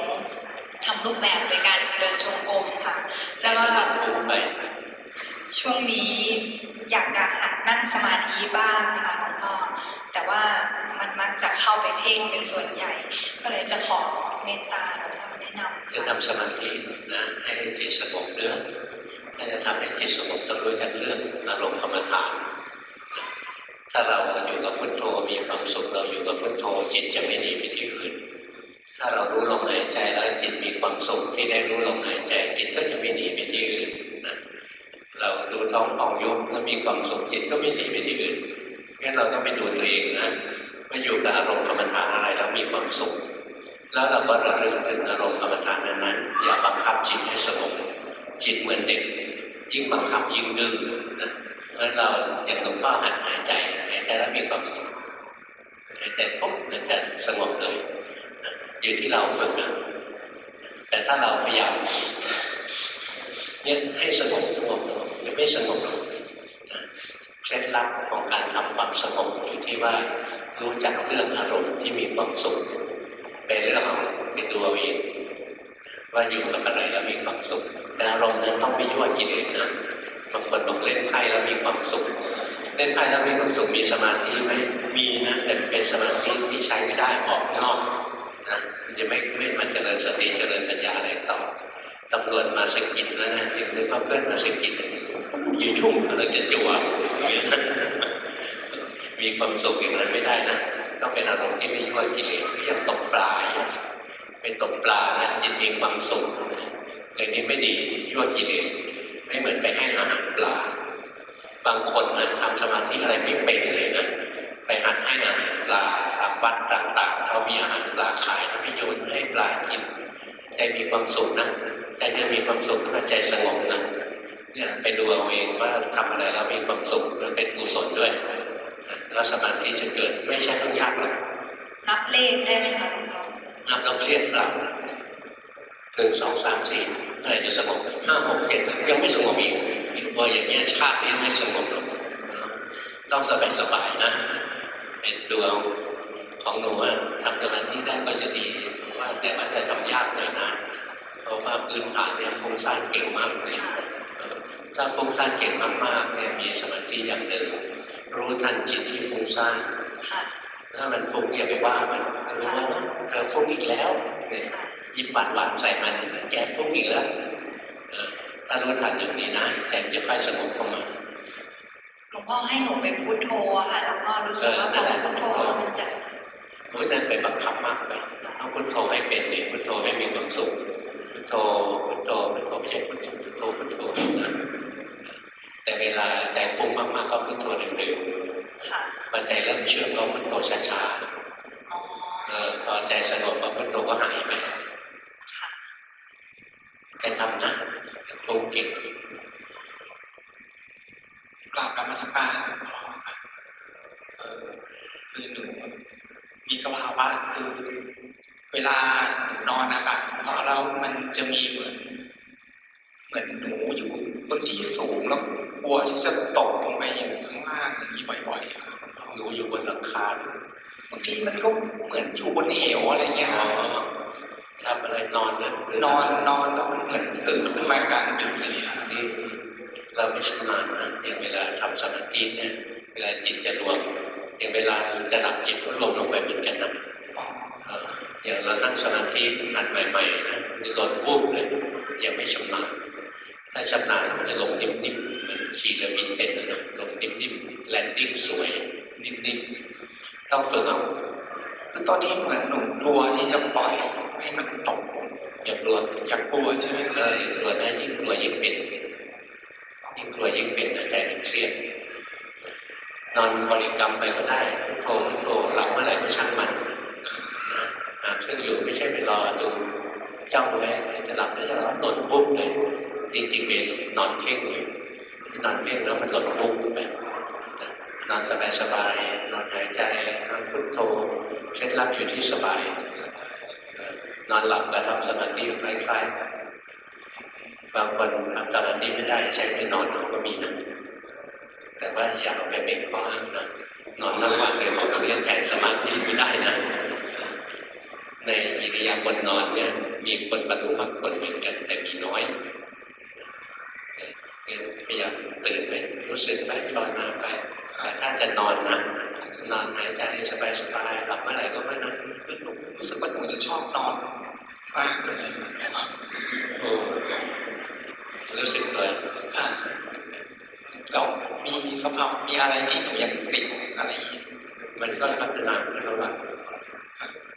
ทำรูปแบบโดยการเดินจงกรมค่ะ แล้วก็ถึงไปช่วงนี้อยากจะหัดนั่งสมาธิบ้างค่ะหลวงพ่อแต่ว่ามันมักจะเข้าไปเพ่งเป็นส่วนใหญ่ ก็เลยจะขอเมตตาหลวงพ่อแนะนำจะทำสมาธินะให้จิตสงบเรื่องถ้าจะทำให้จิตสงบต้องรู้จักเรื่องอารมณ์กรรมฐานถ้าเราอยู่กับพุทโธมีความสุขเราอยู่กับพุทโธจิตจะไม่หนีไปที่อื่น ถ้าเรารู้ลมหายใจแล้วจิตมีความสุขที่ได้รู้ลมหายใจ จิตก็จะไม่หนีไปที่อื่นนะเราดูท้องพองยุบแล้วมีความสุขจิตก็ไม่หนีไปที่อื่นงั้นเราต้องไปดูตัวเองนะว่าอยู่กับอารมณ์กรรมฐานอะไรแล้วมีความสุข แล้วเราก็ระลึกถึงอารมณ์กรรมฐานนั้นๆอย่าบังคับจิตให้สงบจิตเหมือนเด็กยิ่งบังคับยิ่งดื้อนะเพราะเราอย่างหลวงพ่อหัดหายใจหายใจแล้วมีความสุขหายใจปุ๊บมันจะสงบเลย อยู่ที่เราฝึกนะแต่ถ้าเราพยายามเนี่ยให้สงบสงบสงบจะไม่สงบหรอกเคล็ดลับของการทำความสงบอยู่ที่ว่ารู้จักเรื่องอารมณ์ที่มีความสุขไปเรื่องเอาไปดูเอาเองว่าอยู่กับอะไรแล้วมีความสุข แต่อารมณ์นั้นต้องไม่ยั่วกิเลสนะบางคนบอกเล่นไพ่แล้วมีความสุข เล่นไพ่แล้วมีความสุขมีสมาธิไหมมีนะแต่เป็นสมาธิที่ใช้ไม่ได้ออกนอก จะไม่ไม่มันเจริญสติเจริญปัญญาอะไรต่อตำรวจมาสะกิดแล้วนะจึงนึกว่าเพื่อนมาสะกิดอยู่ชุ่มอะไรจะจั่วอย่างเงี้ยมีความสุขอย่างนั้นไม่ได้นะต้องเป็นอารมณ์ที่ไม่ยั่วกิเลสไม่ยากตกปลาเป็นตกปลานะจิตมีความสุขอย่างนี้ไม่ดียั่วกิเลสไม่เหมือนไปให้อาหารปลาบางคนนะทำสมาธิอะไรไม่เป็นเลยนะ ไปหัดให้อาหารปลาตามวัดต่างๆเขามีอาหารปลาขายแล้วไปโยนให้ปลากินใจมีความสุขนะใจจะมีความสุขถ้าใจสงบนะเนี่ยไปดูเอาเองว่าทำอะไรแล้วมีความสุขมันเป็นกุศลด้วยนะแล้วสมาธิจะเกิดไม่ใช่ต้องยากหรอกนับเลขได้ไหมคะหลวงพ่อนับเราเครียดเปล่าหนึ่งสองสามสี่เมื่อไหร่จะสงบห้าหกเจ็ดยังไม่สงบอีกอีกว่าอย่างเงี้ยชาตินี้ไม่สงบหรอกต้องสบายสบายๆนะ เป็นดวงของหนูอะทำสมาธิได้ก็จะดีเพราะว่าแต่ว่าจะทำยากหน่อยนะเพราะว่าพื้นฐานเนี่ยฟุ้งซ่านเก่งมากเลยถ้าฟุ้งซ่านเก่งมากๆเนี่ยมีสมาธิอย่างหนึ่งรู้ทันจิตที่ฟุ้งซ่านค่ะถ้ามันฟุ้งอย่าไปว่ามันรู้ว่ามันเธอฟุ้งอีกแล้วเนี่ยยิ้มหวานหวานๆใส่มันแกฟุ้งอีกแล้วเออถ้ารู้ทันอย่างนี้นะใจมันจะค่อยสงบเข้ามาห ลวงพ่อให้หนูไปพุทโธอะค่ะ แล้วก็รู้สึกว่าพอไปพุทโธแล้วมันจะโอ้ยนั่นไปบังคับมากไปต้องพุทโธให้เป็นดิพุทโธให้มีความสุขพุทโธพุทโธพุทโธไม่ใช่พุทโธพุทโธพุทโธนะแต่เวลาใจฟุ้งมากๆก็พุทโธเร็วค่ะๆพอใจเริ่มเชื่อมก็พุทโธช้าอ๋อๆเออพอใจสงบก็พุทโธก็หายไป ค่ะ แค่ทำนะปรุงเก่ง กราบกรรมสการหลวงพ่อครับเออคือหนูมีสภาวะคือเวลาหนูนอนนะคะหลวงพ่อแล้วมันจะมีเหมือน เหมือนหนูอยู่บนที่สูงแล้วกลัวที่จะตกลงไปอยู่ข้างล่างอย่างนี้บ่อยๆครับหนูอยู่บนหลังคาบางทีมันก็เหมือนอยู่บนเหวอะไรเงี้ยครับทำอะไรนอนนะนอนนอนแล้วมันเหมือนตื่นขึ้นมากลางดึกเลยอะนี่ เราไม่ชำนาญนะอย่างเวลาทำสมาธิเนี่ยเวลาจิตจะรวมอย่างเวลาจะหลับจิตก็รวมลงไปเหมือนกันนะอ๋อเอออย่างเรานั่งสมาธิหัดใหม่ๆนะมันหล่นวูบเลยยังไม่ชำนาญถ้าชำนาญแล้วมันจะลงนิ่มๆเหมือนขี่เรือบินเป็นนะนะลงนิ่มๆแลนดิ้งสวยนิ่มๆต้องฝึกเอาคือตอนนี้เหมือนหนูกลัวที่จะปล่อยให้มันตกอย่ากลัวอยากกลัวใช่ไหมเออกลัวนะยิ่งกลัวยิ่งเป็น ยิ่งกลัวยิ่งเป็นใจมันเครียดนอนบริกรรมไปก็ได้พุทโธพุทโธหลับเมื่อไหร่ก็ช่างมันนะหาเครื่องอยู่ไม่ใช่ไปรอดูจ้องไว้จะหลับแล้วจะหลับหล่นปุ๊บเลยจริงๆเป็นนอนเพ่งอยู่ที่นอนเพ่งแล้วมันหล่นปุ๊บไปนะนอนสบายๆนอนหายใจนอนพุทโธเคล็ดลับอยู่ที่สบาย นอนหลับกับทำสมาธิคล้ายๆ บางคนทำสมาธิไม่ได้ใช้ไม่นอนเอาก็มีนะแต่ว่าอย่าเอาไปเป็นข้ออ้างนะนอนทั้งวันเลยบอกเรียนแทนสมาธิไม่ได้นะในอิริยาบถนอนเนี่ย มีคนบรรลุมรรคผลเหมือนกันแต่มีน้อยงั้นพยายามตื่นไหมรู้สึกไหมภาวนาไปแต่ถ้าจะนอนนะนอนหายใจสบายๆหลับเมื่อไหร่ก็เมื่อนั้นคือหนูรู้สึกว่าหนูจะชอบนอน มากเลยโอ้รู้สึกตัวแล้วมีสภาพมีอะไรที่หนูยังติดอะไรมันก็พัฒนาขึ้นแล้วล่ะ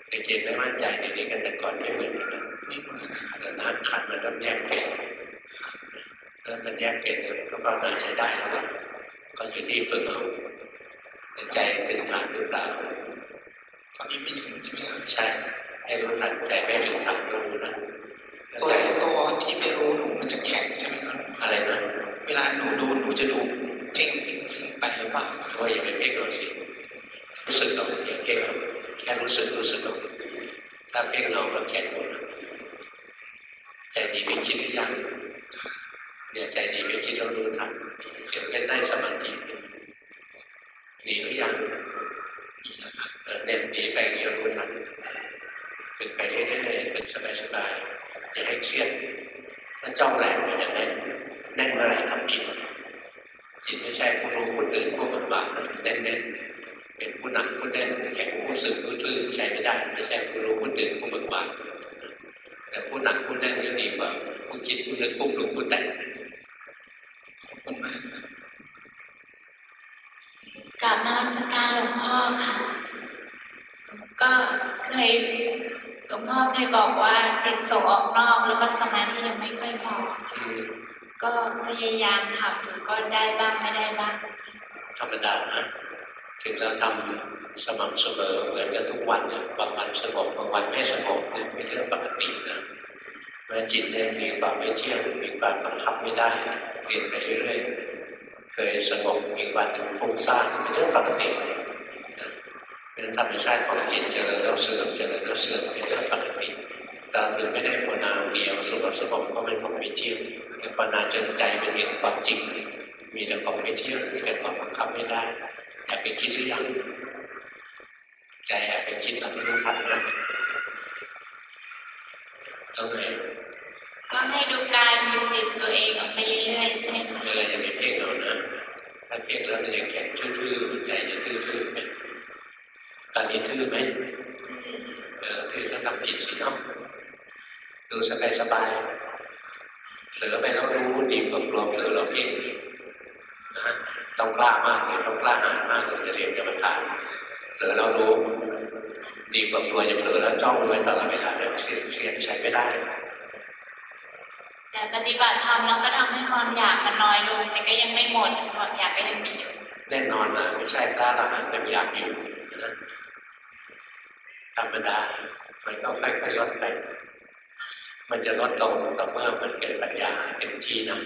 ในเกณฑ์ไม่มั่นใจในนี้กันแต่ก่อนไม่เหมือนกันไม่เหมือนนะคะแต่นานขันมันต้องแยกเป็นถ้ามันแยกเป็นก็ภาวนาใช้ได้แล้วล่ะก็อยู่ที่ฝึกเอาใจถึงฐานหรือเปล่าตอนนี้ไม่ถึงใช่ไหมใช่ ให้รู้ทันใจไม่ถึงฐานก็รู้นะแล้วตัวใจตัวที่ไม่รู้หนูมันจะแข็งใช่ไหมคะอะไรนะเวลาหนูดูหนูจะดูเพ่งถึงไปหรือเปล่าคะก็อย่าไปเพ่งเอาสิรู้สึกเอาอย่าเพ่งเอาแค่รู้สึกรู้สึกเอาถ้าเพ่งเอาเราแข็งหมดนะใจดีไม่คิดหรือยังเนี่ยใจดีไม่คิดเรารู้ทันเกิดเป็นได้สมาธิดีหรือยังดีนะคะเออเนี่ยหนีไปอย่างนี้เรารู้ทัน ฝึกไปเรื่อยๆฝึกสบายๆอย่าให้เครียดถ้าจ้องแรงมันจะแน่นแน่นเมื่อไรทำผิดจิตไม่ใช่ผู้รู้ผู้ตื่นผู้บำบันแน่นๆเป็นผู้หนักผู้แน่นผู้แข็งผู้สึกผู้ตื้อใช้ไม่ได้ไม่ใช่ผู้รู้ผู้ตื่นผู้บำบัดแต่ผู้หนักผู้แน่นยังดีกว่าผู้คิดผู้นึกผู้ปลุกผู้แต่งขอบคุณมากค่ะกราบนมัสการหลวงพ่อค่ะ ก็เคย หลวงพ่อเคยบอกว่าจิตส่งออกนอกแล้วก็สมาธิยังไม่ค่อยพอก็พยายามทำอยู่ก็ได้บ้างไม่ได้บ้างธรรมดานะถึงเราทำสม่ำเสมอเหมือนกันทุกวันเนี่ยบางวันสงบบางวันไม่สงบเนี่ยไม่เรื่องปกตินะเมื่อจิตเนี่ยมีความไม่เที่ยงมีความบังคับไม่ได้เปลี่ยนไปเรื่อยๆเคยสงบอีกวันหนึ่งฟุ้งซ่านเป็นเรื่องปกติเลย เป็นธรรมชาติของจิตเจริญแล้วเสื่อมเจริญแล้วเสื่อมเป็นเรื่องปกติเราถึงไม่ได้ภาวนาเดียวสงบสงบเพราะมันของไม่เที่ยงแต่ภาวนาจนใจมันเห็นความจริง มีแต่ของไม่เที่ยงมีแต่ของบังคับไม่ได้อยากไปคิดหรือยังใจแอบไปคิดแล้วไม่รู้ทันนะต้องไงก็ให้ดูกายดูจิตตัวเองออกไปเรื่อยๆใช่ไหมคะเอออย่าไปเพ่งเอานะถ้าเพ่งแล้วมันจะแข็งทื่อๆใจจะทื่อๆไป ตอนนี้ทื่อไหมเออทื่อก็ทำผิดสิเนาะดูสบายๆเผลอไปแล้วรู้ดีกว่ากลัวเผลอเราเพ่งนะต้องกล้ามากเลยต้องกล้าหาญมากเลยจะเรียนกรรมฐานเผลอเรารู้ดีกว่ากลัวจะเผลอแล้วจ้องไว้ตลอดเวลาเนี่ยเครียดเครียดใช้ไม่ได้แต่ปฏิบัติธรรมแล้วก็ทำให้ความอยากมันน้อยลง แต่ก็ยังไม่หมดความอยากก็ยังมีอยู่แน่นอนนะไม่ใช่พระอรหันต์ยังอยากอยู่นะ ธรรมดา มันก็ค่อยๆลดไป มันจะลดลงต่อเมื่อมันเกิดปัญญาเต็มที่นะ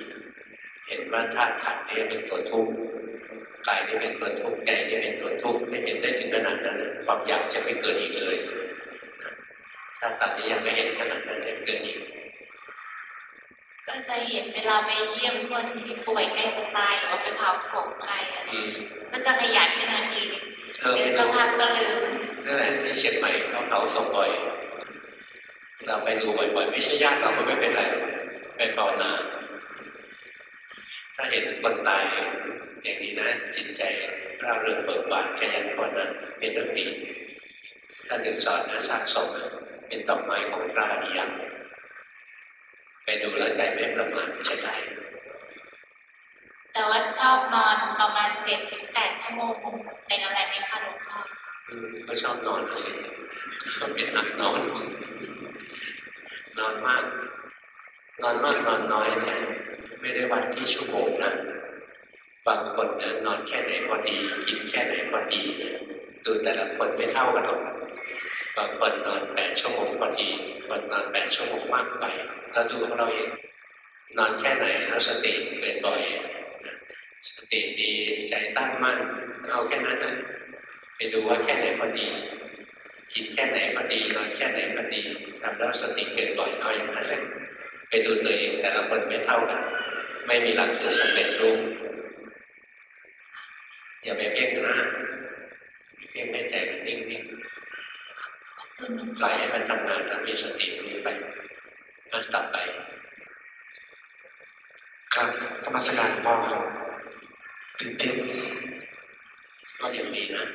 เห็นว่าธาตุขันธ์นี้เป็นตัวทุกข์กายนี้เป็นตัวทุกข์ใจนี้เป็นตัวทุกข์ไม่เป็นได้ถึงขนาดนั้นนะความอยากจะไม่เกิดอีกเลยนะถ้าตอนนี้ยังไม่เห็นขนาดนั้นจะเกิดอีกก็จะเห็นเวลาไปเยี่ยมคนที่ป่วยใกล้จะตายหรือว่าไปเผาศพใครอะไรอืมก็จะขยันขึ้นมาที เออไปสัดูกพักก็ลืมนั่นแหละที่เชียงใหม่เขาเผาศพบ่อยเราไปดูบ่อยๆไม่ใช่ญาติเราก็ไม่เป็นไรไปภาวนาถ้าเห็นคนตายอย่างนี้นะจิตใจร่าเริงเบิกบานขยันภาวนาเป็นเรื่องดีท่านถึงสอนนะสร้างศพเป็นดอกไม้ของพระอริยะไปดูแล้วใจไม่ประมาทใช้ได้ แต่ว่าชอบนอนประมาณเจ็ดถึงแปดชั่วโมงเป็นอะไรไหมคะหลวงพ่ออืมก็ชอบนอนสิก็เป็นนักนอนนอนมาก นอนมากนอนน้อยเนี่ยไม่ได้วัดที่ชั่วโมงนะบางคนเนี่ยนอนแค่ไหนพอดีกินแค่ไหนพอดีดูแต่ละคนไม่เท่ากันหรอกบางคนนอนแปดชั่วโมงพอดีคนนอนแปดชั่วโมงมากไปเราดูของเราเองนอนแค่ไหนแล้วสติเกิดบ่อย สติดีใจตั้งมั่นเอาแค่นั้นนะไปดูว่าแค่ไหนพอดีกินแค่ไหนพอดีนอนแค่ไหนพอดีทำแล้วสติเกิดบ่อยเอาอย่างนั้นเลยไปไปดูตัวเองแต่ละคนไม่เท่ากัน ไม่มีหลักสูตรสำเร็จรูปอย่าไปเพ่งนะเพ่งในใจมันนิ่งๆปล่อยให้มันทำงานแล้วมีสติรู้ไปมาต่อไป ครับนมัสการพ่อครับ เต้นก็ยังดีนะ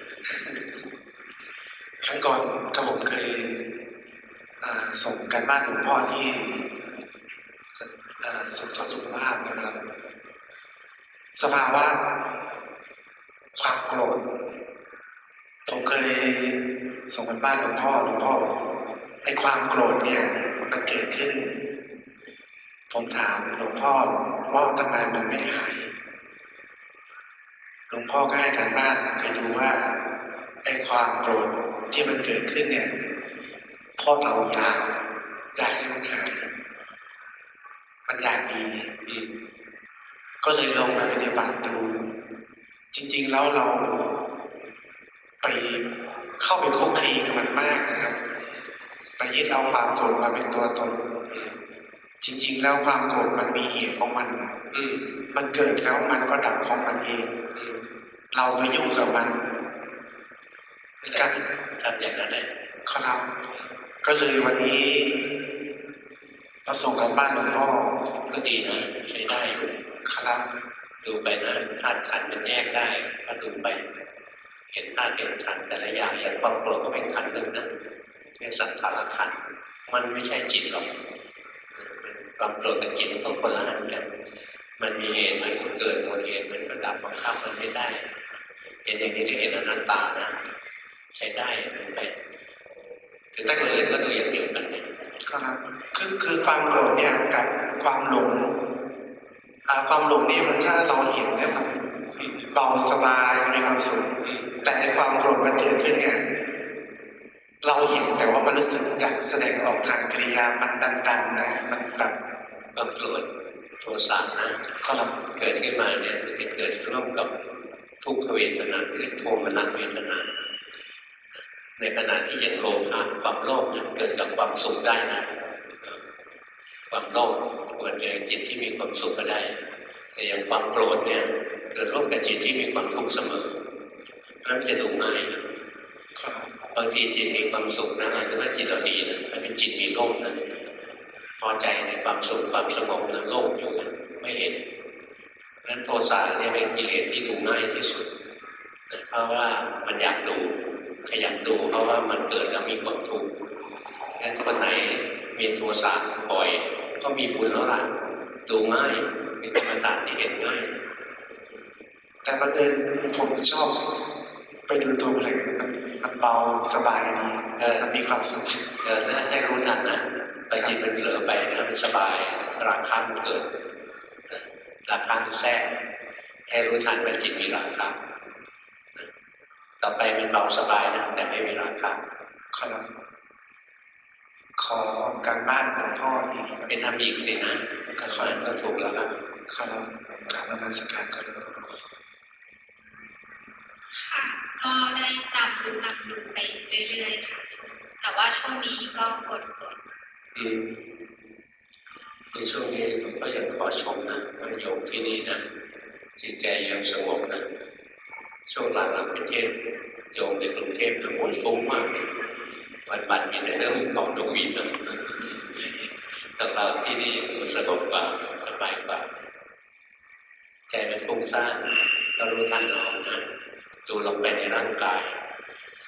ครั้งก่อนก็ผมเคยส่งกันบ้านหลวงพ่อที่ส,สุขสวนสุขภาพนะครับ สภาวะความโกรธผมเคยส่งกันบ้านหลวงพ่อหลวงพ่อไอ้ความโกรธเนี่ยมันเกิดขึ้น ผมถามหลวงพ่อว่าทำไมมันไม่หาย หลวงพ่อก็ให้การบ้านไปดูว่าไอ้ความโกรธที่มันเกิดขึ้นเนี่ยเพราะเราอยากอยากให้มันหายมันอยากดีอืมก็เลยลองไปปฏิบัติดู จริง ๆ แล้วเราไปเข้าไปคุกคลีกับมันมากนะครับไปยึดเอาความโกรธมาเป็นตัวตนอืมจริง ๆ แล้วความโกรธมันมีเหตุของมันนะอืมมันเกิดแล้วมันก็ดับของมันเองอืม เราไปยุ่งกับมันการทำอย่างนั้นเลยครับก็เลยวันนี้มาส่งกันบ้านหลวงพ่อก็ดีนะใช้ได้อยู่ครับดูไปนะธาตุขันมันแยกได้ก็ดูไป เห็นธาตุเห็นขันแต่ละอย่างอย่างความโกรธก็เป็นขันหนึ่งนะเรียกสังขารขันมันไม่ใช่จิตหรอกความโกรธกับจิตมันก็คนละอันกัน มันมีเหตุมันก็เกิดหมดเหตุมันก็ดับบังคับมันไม่ได้ เห็นอย่างนี้จะเห็นอนัตตานะ ใช้ได้ดูไปถึงแต่อื่นก็ดูอย่างเดียวกันเนี่ยครับคือคือความโกรธเนี่ยกับความหลงอ่าความหลงนี่มันถ้าเราเห็นเนี่ยมันเบาสบายมันมีความสุขอืมแต่ไอ้ความโกรธมันเกิดขึ้นเนี่ยเราเห็นแต่ว่ามันรู้สึกอยากแสดงออกทางกริยามันดันๆนะมันแบบความโกรธโทสะนะก็เราเกิดขึ้นมาเนี่ยมันจะเกิดร่วมกับ ทุกขเวทนาคือโทมนัสเวทนา ในขณะที่ยังโลภะความโลภเนี่ยเกิดกับความสุขได้นะความโลภเกิดในจิตที่มีความสุขก็ได้ แต่อย่างความโกรธเนี่ยเกิดร่วมกับจิตที่มีความทุกข์เสมอนั้นจะดูง่ายบางทีจิตมีความสุขนะหมายถึงว่าจิตเราดีนะถ้าเป็นจิตมีโลภนะพอใจในความสุขความสงบนะโลภอยู่นะไม่เห็น นั้นโทสะเนี่ยเป็นกิเลสที่ดูง่ายที่สุดนะเพราะว่ามันอยากดูขยันดูเพราะว่ามันเกิดแล้วมีความทุกข์งั้นคนไหนมีโทสะบ่อย ก็มีบุญแล้วล่ะดูง่ายเป็นธรรมชาติที่เห็นง่าย แต่บังเอิญผมชอบไปดูตัวเพลงมันมันเบาสบายดีเออมันมีความสุขเออนะให้รู้ทันนะไปจิตมันเผลอไปนะมันสบายราคามันเกิดนะ ราคามันแทรกให้รู้ทันว่าจิตมีราคานะต่อไปมันเบาสบายนะแต่ไม่มีราคาครับขอการบ้านหลวงพ่ออีกไปทำอีกสินะก็ขอให้ก็ถูกแล้วครับครับกราบนมัสการครับค่ะก็ได้ตามดูตามดูไปเรื่อยๆค่ะช่วงแต่ว่าช่วงนี้ก็กดกดอืม ในช่วงนี้ผมก็ยังขอชมนะว่าโยมที่นี่นะจิตใจยังสงบนะช่วงหลังๆเป็นเทศโยมในกรุงเทพนะโอ้ยฟุ้งมากวันวันมีแต่เรื่องของดวงวิญญาณแต่เราที่นี่ดูสงบกว่าสบายกว่าใจมันฟุ้งซ่านก็รู้ทันเรานะดูลงไปในร่างกาย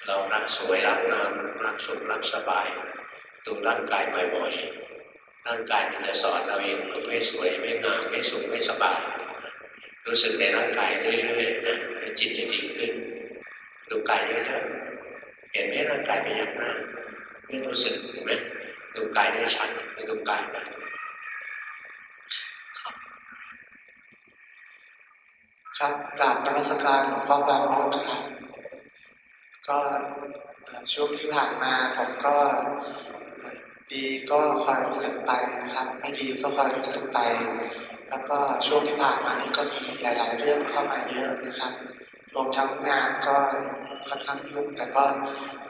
เรารักสวยรักงามรักสุขรักสบาย ดูร่างกายบ่อยๆ ร่างกายมันจะสอนเราเองว่าไม่สวยไม่งามไม่สุขไม่สบายรู้สึกในร่างกายเรื่อยๆนะจิตจะดีขึ้นดูกายเยอะๆเห็นไหมร่างกายเป็นอย่างนั้นไม่รู้สึกเห็นไหมดูกายได้ชัดดูกายไปครับกราบนมัสการหลวงพ่อบางมนะครับ ก็ช่วงที่ผ่านมาผมก็ ดีก็คอยรู้สึกไปนะครับ ไม่ดีก็คอยรู้สึกไป แล้วก็ช่วงที่ผ่านมานี้ก็มีหลาย ๆ เรื่องเข้ามาเยอะนะครับรวมทั้งงานก็ค่อนข้างยุ่งแต่ก็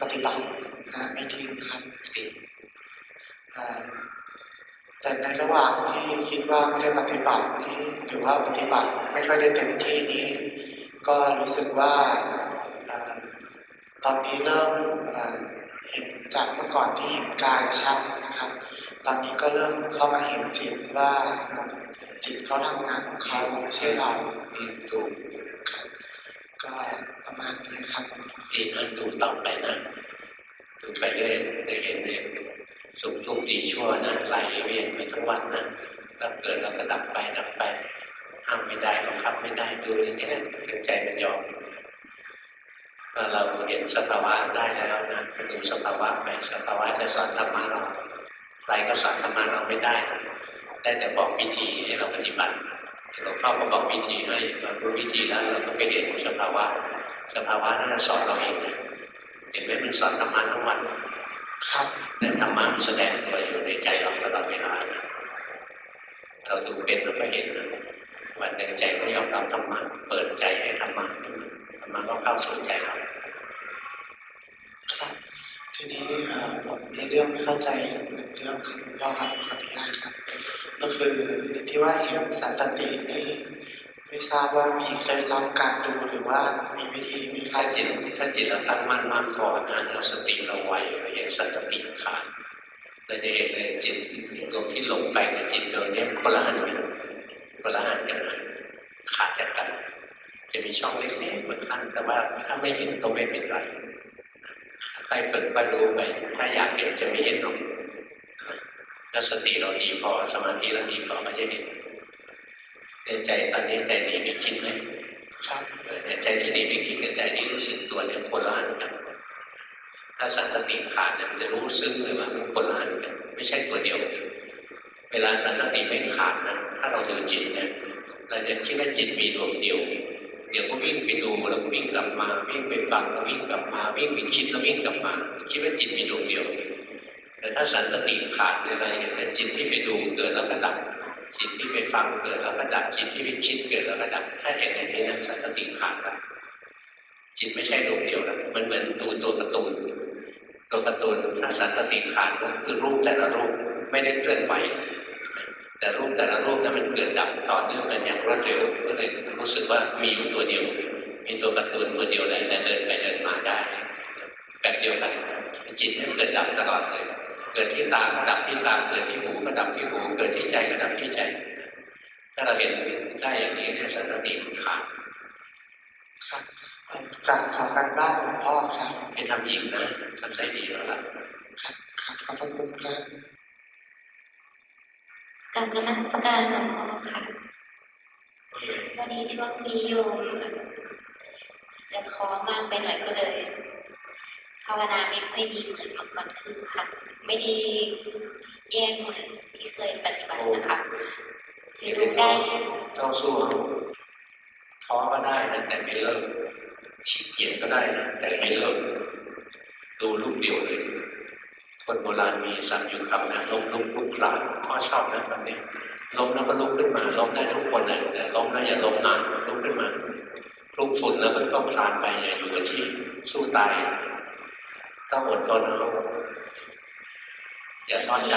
ปฏิบัตินะไม่ทิ้งครับดีเอ่อแต่ในระหว่างที่คิดว่าไม่ได้ปฏิบัตินี้หรือว่าปฏิบัติไม่ค่อยได้เต็มที่นี้ ก็รู้สึกว่าอตอนนี้เริ่ม จากเมื่อก่อนที่เห็นกายชัดนะครับ ตอนนี้ก็เริ่มเข้ามาเห็นจิตว่าจิตเขาทำงานของเขาไม่ใช่เราอืมถูกครับก็ประมาณนี้ครับดีนะดูต่อไปนะดูไปเรื่อยจะเห็นเลยสุขทุกข์ดีชั่วนะไหลเวียนไปทั้งวันนะแล้วเกิดแล้วก็ดับไปดับไปห้ามไม่ได้บังคับไม่ได้ดูอย่างนี้นะถึงใจมันยอม เมื่อเราเห็นสภาวะได้แล้วนะก็ดูสภาวะไปสภาวะจะสอนธรรมะเราใครก็สอนธรรมะเราไม่ได้ได้แต่บอกวิธีให้เราปฏิบัติหลวงพ่อก็บอกวิธีให้เรารู้วิธีแล้วเราก็ไปเห็นสภาวะสภาวะนั้นสอนเราเองนะเห็นไหมมันสอนธรรมะทั้งวันครับแต่ธรรมะมันแสดงตัวอยู่ในใจเราตลอดเวลานะเราดูเป็นเราก็เห็นนะวันหนึ่งใจก็ยอมรับธรรมะเปิดใจให้ธรรมะขึ้น มาธรรมะก็เข้าสู่ใจเราครับทีนี้เอ่อผมมีเรื่องไม่เข้าใจอีกหนึ่งเรื่องครับคุณพ่อครับขออนุญาตครับ ก็คือที่ว่าเห็นสันตตินี่ไม่ทราบว่ามีเคล็ดลับการดูหรือว่ามีวิธีมีถ้าการจิตถ้าจิตเราตั้งมั่นมากพอนะเราสติเราไวเราเห็นสันตติขาดเราจะเห็นเลยจิตดวงที่หลงไปกับจิตดวงนี้คนละอันกันคนละอันกันนะขาดจากกัน จะมีช่องเล็กๆเหมือนกันแต่ว่าถ้าไม่เห็นก็ไม่เป็นไรค่อยฝึกค่อยรู้ไปถ้าอยากเห็นจะไม่เห็นหรอกถ้าสติเราดีพอสมาธิเราดีพอก็จะเห็นในใจตอนนี้ใจหนีไปคิดไหมครับเออแต่ใจที่หนีไปคิดกับใจที่รู้สึกตัวเนี่ยคนละอันกันถ้าสันตติขาดเนี่ยมันจะรู้ซึ้งเลยว่ามันคนละอันกันไม่ใช่ตัวเดียว เวลาสันตติไม่ขาดนะถ้าเราดูจิตเนี่ยเราจะคิดว่าจิตมีดวงเดียว เดี๋ยวก็วิ่งไปดูแล้วก็วิ่งกลับมา วิ่งไปฟังแล้ววิ่งกลับมาวิ่งไปคิดแล้ววิ่งกลับมา คิดว่าจิตมีดวงเดียว แต่ถ้าสันตติขาดอะไรเนี่ยจิตที่ไปดูเกิดแล้วก็ดับจิตที่ไปฟังเกิดแล้วก็ดับจิตที่ไปคิดเกิดแล้วก็ดับถ้าเห็นอย่างนี้นะสันตติขาดแล้วจิตไม่ใช่ดวงเดียวนะมันเหมือนดูตัวการ์ตูนตัวการ์ตูนถ้าสันตติขาดก็คือรูปแต่ละรูปไม่ได้เคลื่อนไหว แต่รูปแต่ละรูปนั้นมันเกิดดับต่อเนื่องกันอย่างรวดเร็ว ก็เลยรู้สึกว่ามีอยู่ตัวเดียว มีตัวการ์ตูนตัวเดียวเลยแต่เดินไปเดินมาได้ แบบเดียวกันจิตเนี่ยเกิดดับตลอดเลย เกิดที่ตาก็ดับที่ตาเกิดที่หูก็ดับที่หูเกิดที่ใจก็ดับที่ใจ ถ้าเราเห็นได้อย่างนี้เนี่ยสันติมันขาดครับกราบขอการบ้านหลวงพ่อครับให้ทำอีกนะทำได้ดีแล้วล่ะครับขอบคุณครับ กับนมัสการหลวงพ่อค่ะวันนี้ช่วงนี้โยมจะท้อมากไปหน่อยก็เลยภาวนาไม่ค่อยดีเหมือนเมื่อก่อนคือค่ะ ไม่ได้แยกเหมือนที่เคยปฏิบัตินะคะจะดูได้แค่ต้องสู้ท้อก็ได้นะแต่ไม่เลิกขี้เกียจก็ได้นะแต่ไม่เลิกดูลูกเดียวเลย คนโบราณมีสั่งอยู่คำนะล้มลุกลุกคลานพ่อชอบนะแบบนี้ล้มแล้วก็ลุกขึ้นมาล้มได้ทุกคนนะแต่ล้มแล้วอย่าล้มนานลุกขึ้นมาคลุกฝุ่นแล้วมันก็คลานไปอย่าอยู่กับที่สู้ตายต้องอดทนเอาอย่าท้อใจ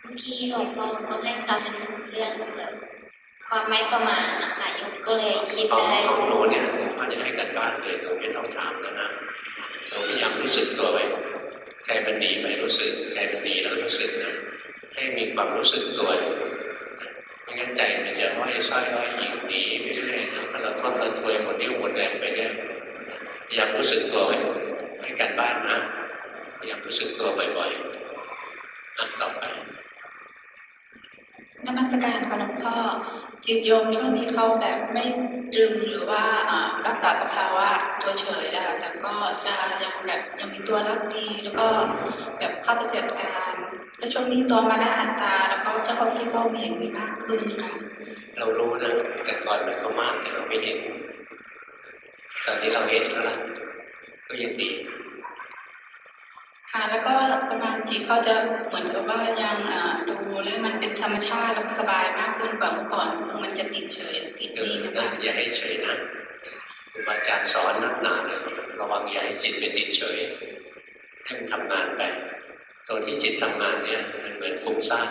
เมื่อกี้หลวงพ่อก็ให้คำเป็นเรื่องแบบความไม่ประมาทนะคะโยมก็เลยคิดของได้ของโน้นเนี่ยพ่อจะให้กันบ้านเลยโดยไม่ต้องถามแล้วนะเราพยายามรู้สึกตัวไป ใจมันดีไปรู้สึกใจมันดีแล้วรู้สึกนะให้มีความรู้สึกตัวอยู่นะไม่งั้นใจมันจะห้อยสร้อยห้อยหยิงหนีไปเรื่อยนะพอเราทนเราถวยหมดนิ้วหมดแรงไปเรื่อยพยายารู้สึกตัวให้กันบ้านนะพยายารู้สึกตัวบ่อยๆอะต่อไปนมัสการค่ะหลวงพ่อ จิตโยมช่วงนี้เขาแบบไม่ดึงหรือว่ารักษาสภาวะตัวเฉยอะคะแต่ก็จะยังแบบยังมีตัวรับดีแล้วก็แบบเข้าไปจัดการและช่วงนี้ตัวมานะอัตตา แล้วก็เจ้าความคิดเป้าเมียงมีมากขึ้นค่ะเรารู้นะแต่ก่อนมันก็มากแต่เราไม่เห็น ตอนนี้เราเห็นแล้วล่ะก็ยังดี ค่ะแล้วก็ประมาณจิตก็จะเหมือนกับว่ายังดูแล้วมันเป็นธรรมชาติแล้วก็สบายมากขึ้นกว่าเมื่อก่อนซึ่งมันจะติดเฉยติดนี่นะคะอย่าให้เฉยนะครูบาอาจารย์สอนนักหนาเลยระวังอย่าให้จิตไปติดเฉยให้มันทำงานไปตัวที่จิตทำงานเนี่ยมันเหมือนฟุ้งซ่าน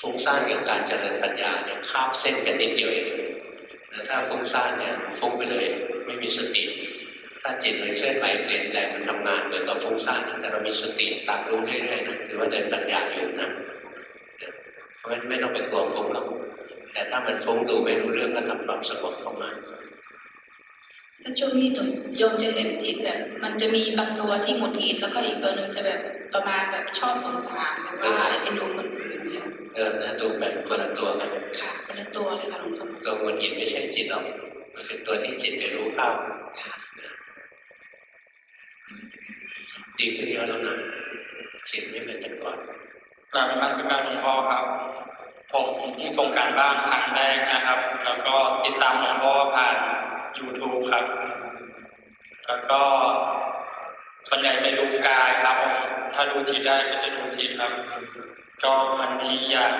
ฟุ้งซ่านกับการเจริญปัญญาเนี่ยคาบเส้นกันนิดเดียวเองถ้าฟุ้งซ่านเนี่ยฟุ้งไปเลยไม่มีสติ ถ้าจิตมันเคลื่อนไหวเปลี่ยนแปลงมันทำงานเหมือนกับฟุ้งซ่านนะแต่เรามีสติตามรู้เรื่อยๆนะถือว่าเดินปัญญาอยู่นะเพราะฉะนั้นไม่ต้องไปกลัวฟุ้งหรอกแต่ถ้ามันฟุ้งดูไม่รู้เรื่องก็ทำความสงบเข้ามาแล้วช่วงนี้หนูโยมจะเห็นจิตแบบ มันจะมีบางตัวที่หงุดหงิดแล้วก็อีกตัวหนึ่งจะแบบประมาณแบบชอบสงสารแบบว่าเอ็นดูคนอื่นเนี่ยเออนะดูแบบคนละตัวกันค่ะคนละตัวเลยค่ะหลวงพ่อตัวงุนหินไม่ใช่จิตหรอกมันเป็นตัวที่จิตไปรู้เข้าค่ะ ดีขึ้นเยอะแล้วนะจิตไม่เป็นแต่ก่อนกราบนมัสการหลวงพ่อครับ ผมส่งการบ้านครั้งแรกนะครับ แล้วก็ติดตามหลวงพ่อผ่าน YouTube ครับ แล้วก็ส่วนใหญ่จะดูกายครับ ถ้าดูจิตได้ก็จะดูจิตครับ ก็วันนี้อยาก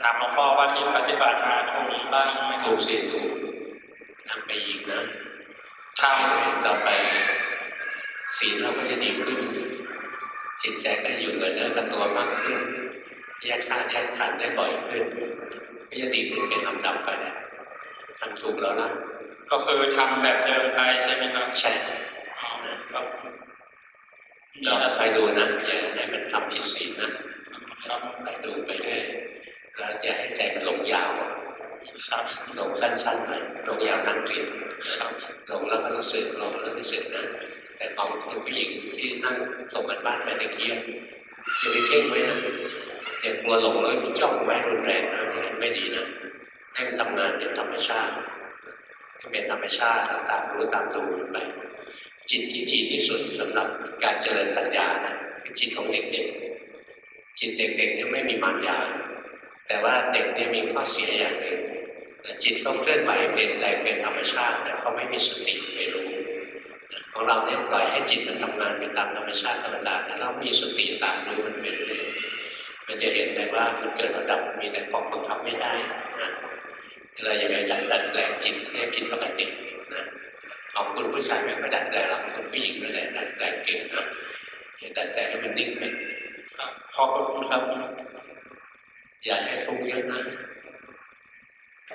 ถามหลวงพ่อว่าที่ปฏิบัติมาถูกบ้างไหมครัถูบกสิถูกทำไปอีกนะทำต่อไป ศีลเราก็จะดีขึ้นจิตใจก็อยู่กับเนื้อกับตัวมากขึ้นแยกธาตุแยกขันธ์ได้บ่อยขึ้นก็จะดีขึ้นเป็นลำดับไปแหละทำถูกแล้วล่ะก็คือทำแบบเดิมไปใช่ไหมครับใช่อ๋อครับเราไปดูนะอย่าให้มันทำผิดศีลนะครับไปดูไปเรื่อยแล้วจะให้ใจมันลงยาวครับลงสั้นๆไปลงยาวนั่งเรียนครับลงแล้วก็รู้สึกลงแล้วรู้สึกนะ แต่ของคุณผู้หญิงที่นั่งส่งกันบ้านไปตะเกียบอย่าไปเพ่งไว้นะอย่ากลัวหลงแล้วจ้องไว้รุนแรงนะมันไม่ดีนะให้มันทำงานเป็นธรรมชาติเป็นธรรมชาติแล้วตามรู้ตามดูมันไปจิตที่ดีที่สุดสำหรับการเจริญปัญญานะคือจิตของเด็กๆจิตเด็กๆเนี่ยไม่มีมารยาแต่ว่าเด็กเนี่ยมีข้อเสียอย่างหนึ่งจิตเขาเคลื่อนไหวเปลี่ยนแปลงเป็นธรรมชาติ แต่เขาไม่มีสติไปรู้ ของเราเนี่ยปล่อยให้จิตมันทำงานไปตามธรรมชาติธรรมดาแล้วเรามีสติตามรู้มันไปเรื่อยมันจะเห็นได้ว่ามันเกิดระดับมีแต่ของบังคับไม่ได้นะเราอย่าไปดัดดัดแปลงจิตให้ผิดปกตินะของคุณผู้ชายไม่ค่อยดัดแปลงหรอกคุณผู้หญิงนั่นแหละดัดแปลงเก่งนะอย่าดัดแปลงให้มันนิ่งไปครับขอบคุณครับอย่าให้ฟุ้งเยอะนะ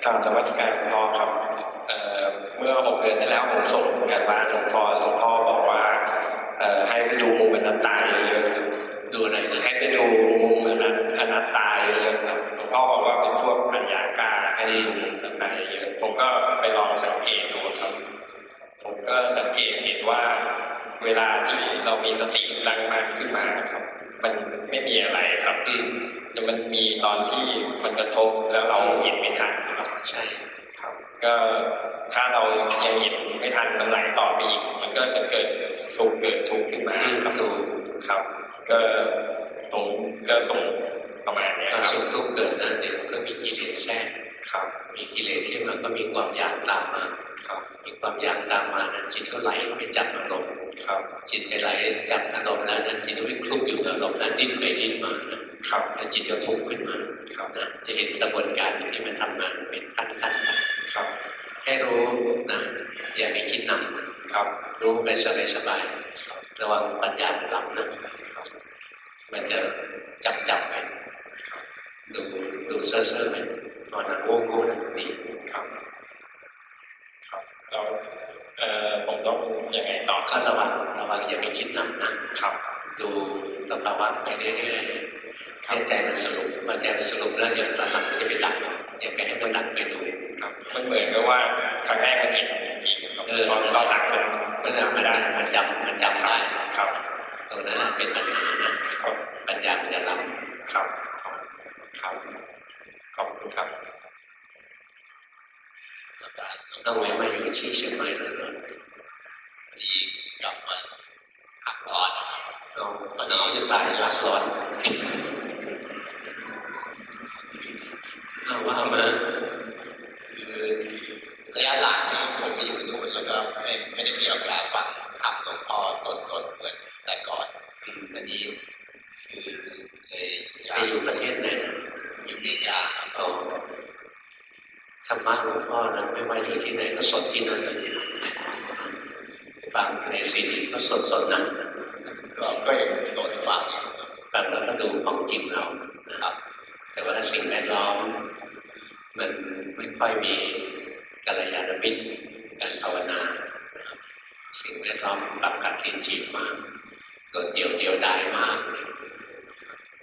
กราบนมัสการหลวงพ่อครับเเมื่อหกเดือนที่แล้วผมส่งการบ้านหลวงพ่อหลวงพ่อบอกว่าให้ไปดูมุมอนัตตาเยอะๆดูอะไรนะให้ไปดูมุมอนัตอนัตตาเยอะๆครับหลวงพ่อบอกว่าเป็นพวกปัญญากล้าให้ดูมุมอนัตตาเยอะผมก็ไปลองสังเกตดูครับ ผมก็สังเกตเห็นว่าเวลาที่เรามีสติตั้งมากขึ้นมาครับ ไม่มีอะไรครับอืมแต่มันมีตอนที่มันกระทบแล้วเราเห็นไม่ทันครับใช่ครับ ก็ถ้าเรายังหยิบไม่ทันมันไหลต่อไปอีก มันก็จะเกิดสุขเกิดทุกข์ขึ้นมาอืมครับถูกครับ ก็ตรงก็ส่งประมาณเนี้ยคความรับสุขทุกข์เกิดนะเดี๋ยวก็มีกิเลสแทรกครับ มีกิเลสขึ้นมาก็มีความอยากตามมาครับ มีความอยากตามมานะจิตก็ไหลไปจับอารมณ์ครับจิตไปไหลจับอารมณ์แล้วนะจิตก็ไปคลุกอยู่กับอารมณ์นั้นดิ้นไปดิ้นมานะครับแล้วจิตก็ทุกข์ขึ้นมาครับนะจะเห็นกระบวนการที่มันทำงานเป็นขั้นขั้นๆไปครับให้รู้นะอย่าไปคิดนำครับ รู้ไปสบายสบายๆระวังปัญญามันล้ำนะมันจะจับจับไปดูดูเซ่อเซ่อๆไปตอนนั้นโง่โง่นะดีครับ ครับแล้วเอ่อผมต้องยังไงต่อคก็รับระวังระวังอย่าไปคิดนำนะครับ ดูสภาวะไปเรื่อยๆให้ใจมันสรุปพอใจมันสรุปแล้วเดี๋ยวตอนหลังมันจะไปดักเอาอย่าไปให้มันดักไปดูครับมันเหมือนกับว่าครั้งแรกมันเห็นอีกครับเออตอนตอนหลังมันมันจะมันมันจำมันจำได้ครับตรงนั้นนะเป็นปัญหานะครับปัญญามันจะล้ำครับครับขอบคุณครับ ต้องไว้มาอยู่ที่เชียงใหม่เลยเหรอดีกลับมาพักร้อนนะครับเราหนาวจะตายรักร้อนเอาว่ามาคือระยะหลังเนี่ยผมไปอยู่นู่นแล้วก็ไม่ไม่ได้มีโอกาสฟังธรรมหลวงพ่อสดๆเหมือนแต่ก่อนอืมวันนี้คือเลยอยาไปกอยู่ประเทศไหนนะอยู่อเมริกาครับเอา ธรรมะหลวงพ่อนะไม่ว่าอยู่ที่ไหนก็สดที่นั่นเลยฟังในซีดีก็สดสดๆนะก็ก็ยังโดนฟังอยู่ฟังแล้วก็ดูของจริงเรานะครับ แต่ว่าสิ่งแวดล้อมมันไม่ค่อยมีกัลยาณมิตรการภาวนานะครับสิ่งแวดล้อมปรับกัดตินจีบมากตัวเดียวเดียวดายมาก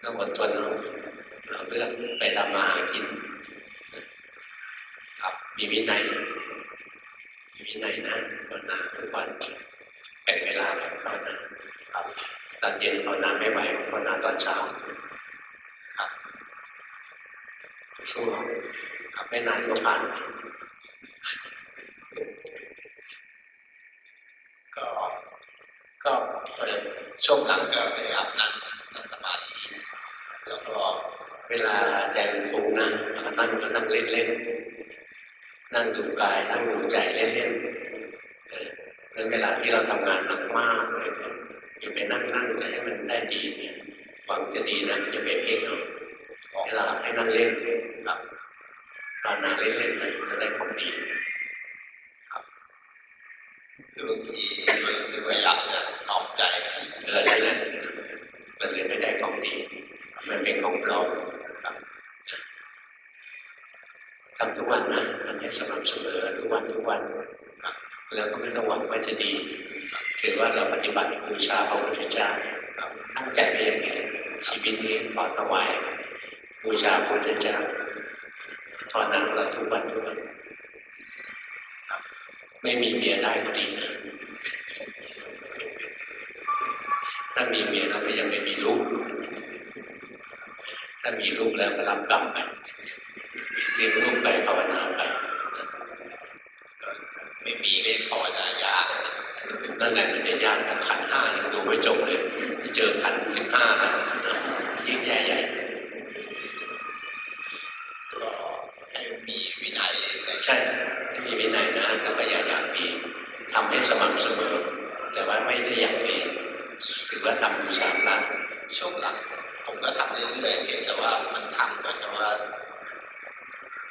ต้องอดทนเอาเราเลือกไปทำมาหากินครับ มีวินัยมีวินัยนะภาวนาทุกวันแบ่งเวลาแบบภาวนาครับตอนเย็นภาวนาไม่ไหวภาวนาตอนเช้าครับสู้เอาครับไม่นานก็ผ่านก็ก็ช่วงหลังก็พยายามนั่งนั่งสมาธิแล้วก็เวลาใจมันฟุ้งนะเราก็นั่งก็นั่งเล่นๆ นั่งดูกายนั่งดูใจเล่นๆเออแล้วเวลาที่เราทำงานหนักมากเลยเนี่ยอย่าไปนั่งนั่งแต่ให้มันได้ดีเนี่ยหวังจะดีนะอย่าไปเพ่งเอาเวลาให้นั่งเล่นครับภาวนาเล่นๆนะจะได้ของดีคือบางทีรู้สึกว่าอยากจะน้อมใจเออนั่นแหละมันเลยไม่ได้ของดี มันเป็นของปลอมครับ ทำทุกวันนะทำให้สม่ำเสมอทุกวันทุกวัน แล้วก็ไม่ต้องหวังว่าจะดี ถือว่าเราปฏิบัติบูชาพระพุทธเจ้าตั้งใจไปอย่างนี้ชีวิตนี้ขอถวายบูชาพระพุทธเจ้าทอดน้ำเราทุกวันทุกวันไม่มีเมียได้ก็ดีนะถ้ามีเมียแล้วก็ยังไม่มีลูก ถ้ามีลูกแล้วก็รับกรรมไป เลี้ยงลูกไปภาวนาไปไม่มีเรื่องภาวนายากนั่นแหละมันจะยากนะขันห้ายังดูไม่จบเลยเจอขันสิบห้านะยิ่งแย่ใหญ่ก็ให้มีวินัยเลยใช่มีวินัยนะแล้วก็อยากอยากดีทำให้สม่ำเสมอ แต่ว่าไม่ได้อยากดีถือว่าทำบูชาพระช่วงหลังผมก็ทำเรื่อยๆเพียงแต่ว่ามันทำเหมือนกับว่า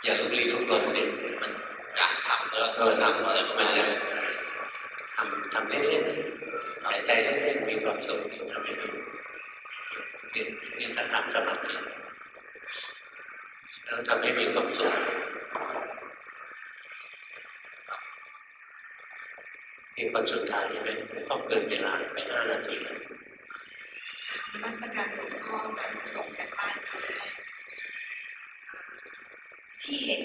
อย่าลุกลี้ลุกลนสิมันอยากทำก็เออทำอะไรประมันจะทำทำเล่นๆหายใจเล่นๆมีความสุขอยู่ทำให้ดูนี่นี่ถ้าทำสมาธิต้องทำให้มีความสุขนี่คนสุดท้ายใช่ไหมก็เกินเวลาไปห้านาทีแล้วมัสการหลวงพ่อแบบส่งกันบ้านครั้งแรก ที่เห็น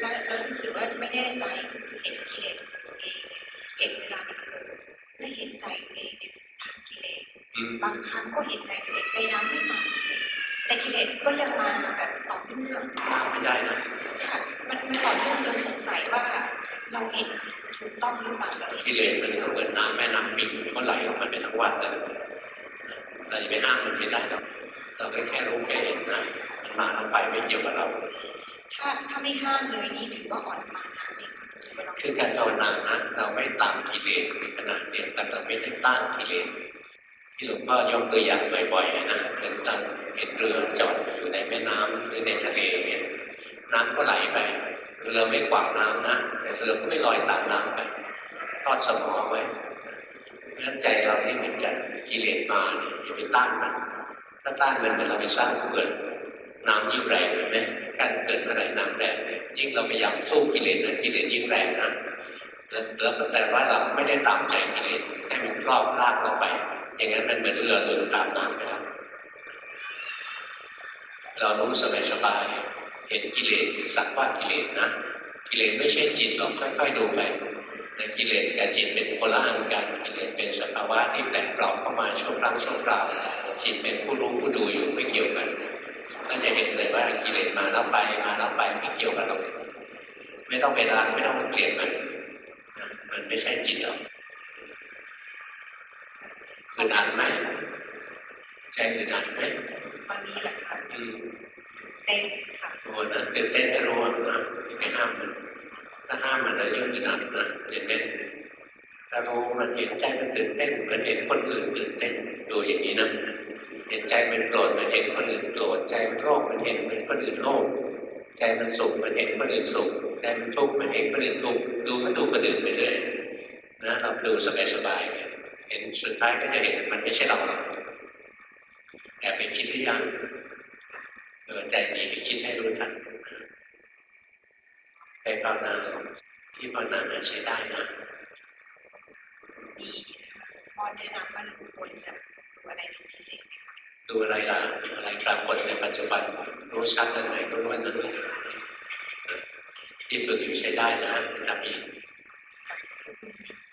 แล้วแล้วรู้สึกว่าไม่แน่ใจคือเห็นกิเลสของตัวเองเนี่ยเห็นเวลามันเกิดและเห็นใจตัวเองเนี่ยตามกิเลสอืมบางครั้งก็เห็นใจตัวเองพยายามไม่ตามกิเลสแต่กิเลสก็ยังมาแบบต่อเนื่องตามไม่ได้นะค่ะมันมันต่อเนื่องจนสงสัยว่าเราเห็นถูกต้องหรือเปล่าเราเห็นกิเลสมันก็เหมือนน้ำแม่น้ำปิงมันก็ไหลออกมาเป็นทั้งวันเลยเราจะไปห้ามมันไม่ได้หรอกเราก็แค่รู้แค่เห็นนะมันมาเราไปไม่เกี่ยวกับเรา ถ้าถ้าไม่ห้ามเลยนี่ถือว่าอ่อนมานะนี่ถือว่าเราคือการภาวนานะเราไม่ตามกิเลสในขณะเดียวกันเราไม่ได้ต้านกิเลสที่หลวงพ่อยกตัวอย่างบ่อยๆนะเหมือนตอนเห็นเรือจอดอยู่ในแม่น้ำหรือในทะเลเนี่ยน้ำก็ไหลไป เรือไม่ขวางน้ำนะแต่เรือก็ไม่ลอยตามน้ำไป ทอดสมอไว้เพราะฉะนั้นใจเรานี่เหมือนกันกิเลสมาเนี่ยอย่าไปต้านมันถ้าต้านมันเหมือนเราไปสร้างเขื่อนน้ำยิ่งแรงเห็นไหม การเกิดเมื่อไหร่น้ำแรงเนี่ยยิ่งเราพยายามสู้กิเลสนะกิเลสยิ่งแรงนะแล้วแต่ว่าเราไม่ได้ตามใจกิเลสให้มันครอบลากเราไป อย่างนั้นมันเหมือนเรือเดินตามน้ำไปแล้วเรารู้สบายสบายๆเห็นกิเลสสักว่ากิเลสนะกิเลสไม่ใช่จิตหรอกค่อยๆดูไปในกิเลสกับจิตเป็นโคละอันกันกิเลสเป็นสภาวะที่แปลกปลอมเข้ามาชั่วครั้งชั่วคราวจิตเป็นผู้รู้ผู้ดูอยู่ไม่เกี่ยวกัน ก็จะเห็นเลยว่ากิเลสมาแล้วไปมาแล้วไปไม่เกี่ยวกันหรอกไม่ต้องไปรักไม่ต้องไปเกลียดมันนะมันไม่ใช่จิตหรอกคืนอันไหมใจอื่นอันไหมตอนนี้แหละค่ะอืมเต้นค่ะโอ้นะตื่นเต้นให้รู้นะอย่าไปห้ามมันถ้าห้ามมันแล้วยิ่งอึดอัดนะเห็นไหมถ้ารู้มันเห็นใจมันตื่นเต้นเหมือนเห็นคนอื่นตื่นเต้นดูอย่างนี้นะ เห็นใจมันโกรธมือนเห็นคนอื่นโกรธใจมันโลภมันเห็นเหมือนคนอื่นโลภใจมันสุขมันเห็นคนอื่นสุขใจมันทุกข์มันเห็นคนอื่นทุกข์ดูมันดูคนอื่นไปเลยนะเราดูสบายๆเห็นสุดท้ายก็จะเห็นมันไม่ใช่เราหรอกแอบไปคิดหรือยังเออใจดีไปคิดให้รู้ทันไปภาวนาที่ภาวนาใช้ได้นะดีพอแนะนำว่าหนูควรจะอะไรเป็นพิเศษไหม ดูอะไรล่ะอะไรปรากฏในปัจจุบันรู้ชัดอันไหนก็รู้อันนั้นเลยที่ฝึกอยู่ใช้ได้นะทำอีก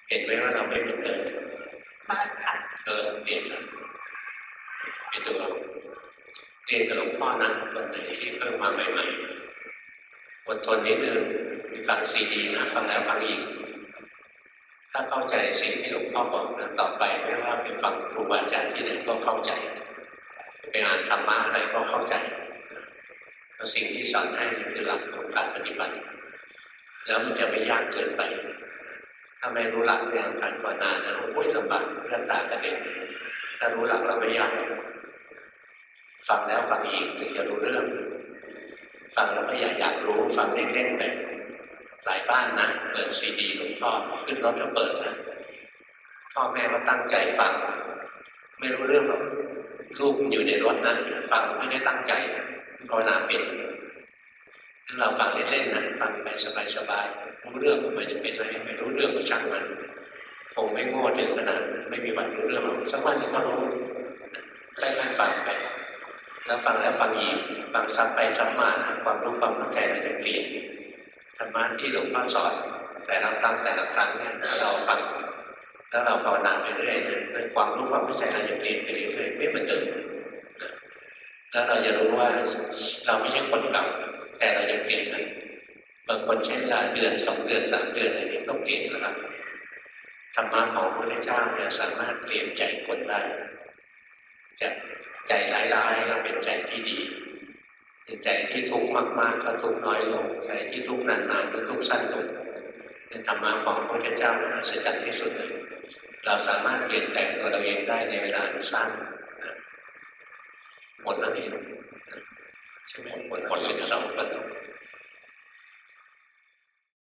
เห็นไหมว่าเราไม่เหมือนเดิมมากค่ะเออเปลี่ยนแล้วไปดูเอาเรียนกับหลวงพ่อนะวันไหนที่เพิ่มมาใหม่ๆอดทนนิดนึงไปฟังซีดีนะฟังแล้วฟังอีก ถ้าเข้าใจสิ่งที่หลวงพ่อบอกนะต่อไปไม่ว่าไปฟังครูบาอาจารย์ที่ไหนก็เข้าใจ ไปอ่านธรรมะอะไรก็เข้าใจแล้วสิ่งที่สอนให้คือหลักของการปฏิบัติ แล้วมันจะไม่ยากเกินไป ถ้าไม่รู้หลักเรื่องการภาวนานะโอ้ยลำบากเรื่องตากระเด็นถ้ารู้หลักเราไม่ยากฟังแล้วฟังอีกถึงจะรู้เรื่อง ฟังแล้วก็อยากอยากรู้ฟังเล่นๆไปหลายบ้านนะเปิดซีดีหลวงพ่อขึ้นรถก็เปิดนะพ่อแม่ก็ตั้งใจฟัง ไม่รู้เรื่องหรอก ลูกอยู่ในรถนะฟังไม่ได้ตั้งใจภาวนาเป็นถ้าเราฟังเล่นๆนะฟังไปสบายๆรู้เรื่องก็ไม่จะเป็นไรไม่รู้เรื่องก็ช่างมันคงไม่โง่ถึงขนาดไม่มีวันรู้เรื่องหรอกสักวันหนึงก็รู้ค่อยๆฟังไป แล้วฟังแล้วฟังอีกฟังซ้ำไปซ้ำมาความรู้ความเข้าใจเราจะเปลี่ยนธรรมะที่หลวงพ่อสอนแต่ละครั้งแต่ละครั้งเนี่ยถ้าเราฟัง แล้วเราภาวนาไปเรื่อยเนี่ยความรู้ความเข้าใจเราจะเปลี่ยนไปเรื่อยๆไม่เหมือนเดิมแล้วเราจะรู้ว่าเราไม่ใช่คนเก่าแต่เราจะเปลี่ยนมันบางคนใช้เวลาเดือนสองเดือนสามเดือนอะไรนี้ก็เปลี่ยนแล้วธรรมะของพระพุทธเจ้าเนี่ยสามารถเปลี่ยนใจคนได้จากใจร้ายๆก็เป็นใจที่ดีเป็นใจที่ทุกข์มากๆก็ทุกข์น้อยลงใจที่ทุกข์นานๆก็ทุกข์สั้นลงเป็นธรรมะของพระพุทธเจ้าอัศจรรย์ที่สุดเลย เราสามารถเปลี่ยนแปลงตัวเราเองได้ในเวลาอันสั้นนะหมดแล้วนี่ใช่ไหมหมดหมดสิบสองประตู